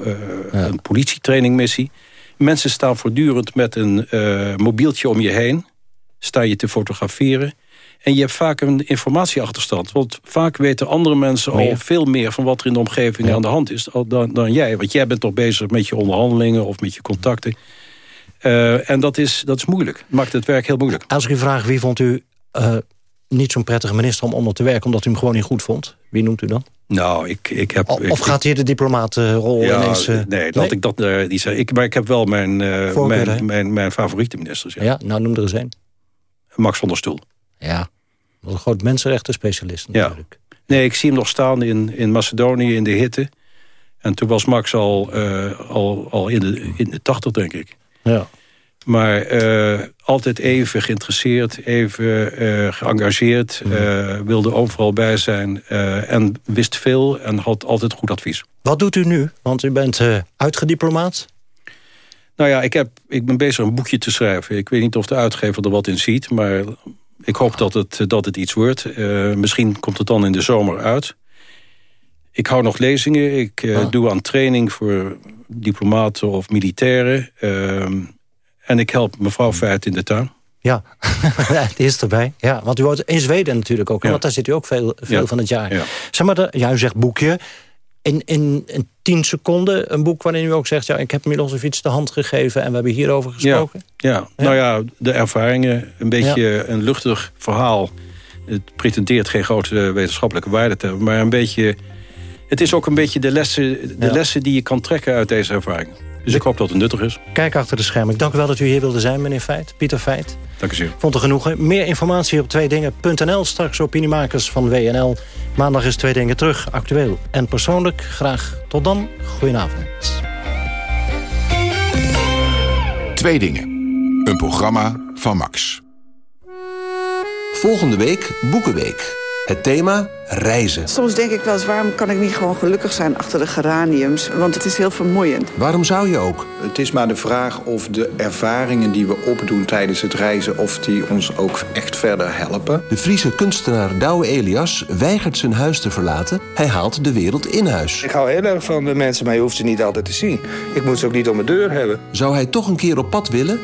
ja. een politietrainingmissie Mensen staan voortdurend met een uh, mobieltje om je heen. Sta je te fotograferen. En je hebt vaak een informatieachterstand. Want vaak weten andere mensen al veel meer... van wat er in de omgeving aan de hand is dan, dan jij. Want jij bent toch bezig met je onderhandelingen of met je contacten. Uh, en dat is, dat is moeilijk. maakt het werk heel moeilijk. Als ik u vraag, wie vond u uh, niet zo'n prettige minister om onder te werken... omdat u hem gewoon niet goed vond? Wie noemt u dan? Nou, ik, ik heb... Of, gaat hier de diplomatenrol ja, ineens... Uh, nee, laat ik dat uh, niet zeggen. Ik, maar ik heb wel mijn, uh, Voorkeur, mijn, mijn, mijn, favoriete ministers. Ja. ja, nou noem er eens een. Max van der Stoel. Ja, een groot mensenrechten specialist natuurlijk. Ja. Nee, ik zie hem nog staan in, in Macedonië in de hitte. En toen was Max al, al, al in, de, in de tachtig, denk ik. Ja. Maar uh, altijd even geïnteresseerd, even uh, geëngageerd. Uh, wilde overal bij zijn en wist veel en had altijd goed advies. Wat doet u nu? Want u bent uitgediplomaat. Nou ja, ik, heb, ik ben bezig een boekje te schrijven. Ik weet niet of de uitgever er wat in ziet, maar ik hoop dat het, dat het iets wordt. misschien komt het dan in de zomer uit. Ik hou nog lezingen. Ik ah. doe aan training voor diplomaten of militairen. En ik help mevrouw Feit in de tuin. Ja, het is erbij. Ja, want u woont in Zweden natuurlijk ook. Ja. Want daar zit u ook veel, veel van het jaar. Ja. Zeg maar, de, ja, u zegt boekje. In, in, in tien seconden een boek waarin u ook zegt... ja, ik heb Milosevic de hand gegeven en we hebben hierover gesproken. Ja, ja. nou ja, de ervaringen. Een beetje een luchtig verhaal. Het pretendeert geen grote wetenschappelijke waarde te hebben... maar een beetje... Het is ook een beetje de lessen, de lessen die je kan trekken uit deze ervaringen. Dus ik hoop dat het nuttig is. Kijk achter de schermen. Ik dank u wel dat u hier wilde zijn, meneer Feit. Pieter Feit. Dank u zeer. Vond er genoegen. Meer informatie op tweedingen.nl. Straks opiniemakers van WNL. Maandag is Twee Dingen terug. Actueel en persoonlijk. Graag tot dan. Goedenavond. Twee Dingen. Een programma van Max. Volgende week Boekenweek. Het thema reizen. Soms denk ik wel eens, waarom kan ik niet gewoon gelukkig zijn achter de geraniums? Want het is heel vermoeiend. Waarom zou je ook? Het is maar de vraag of de ervaringen die we opdoen tijdens het reizen... of die ons ook echt verder helpen. De Friese kunstenaar Douwe Elias weigert zijn huis te verlaten. Hij haalt de wereld in huis. Ik hou heel erg van de mensen, maar je hoeft ze niet altijd te zien. Ik moet ze ook niet om mijn deur hebben. Zou hij toch een keer op pad willen?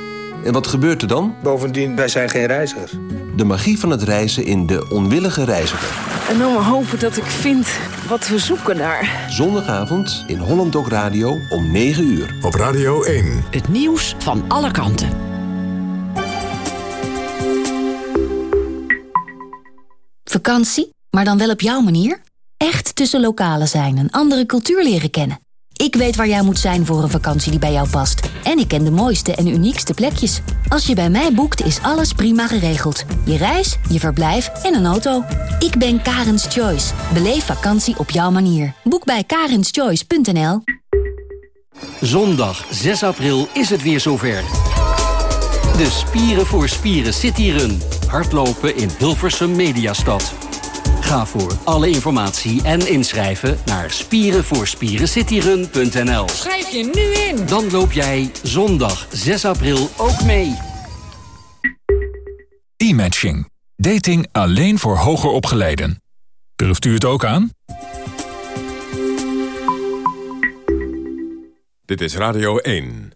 En wat gebeurt er dan? Bovendien, wij zijn geen reizigers. De magie van het reizen in De Onwillige Reiziger. En dan maar hopen dat ik vind wat we zoeken daar. Zondagavond in Holland Dok Radio om 9 uur. Op Radio 1. Het nieuws van alle kanten. Vakantie, maar dan wel op jouw manier? Echt tussen lokalen zijn en andere cultuur leren kennen. Ik weet waar jij moet zijn voor een vakantie die bij jou past. En ik ken de mooiste en uniekste plekjes. Als je bij mij boekt, is alles prima geregeld. Je reis, je verblijf en een auto. Ik ben Karens Choice. Beleef vakantie op jouw manier. Boek bij karenschoice.nl Zondag 6 april is het weer zover. De Spieren voor Spieren City Run. Hardlopen in Hilversum Mediastad. Ga voor alle informatie en inschrijven naar spierenvoorspierencityrun.nl. Schrijf je nu in. Dan loop jij zondag 6 april ook mee. E-matching. Dating alleen voor hoger opgeleiden. Durft u het ook aan? Dit is Radio 1.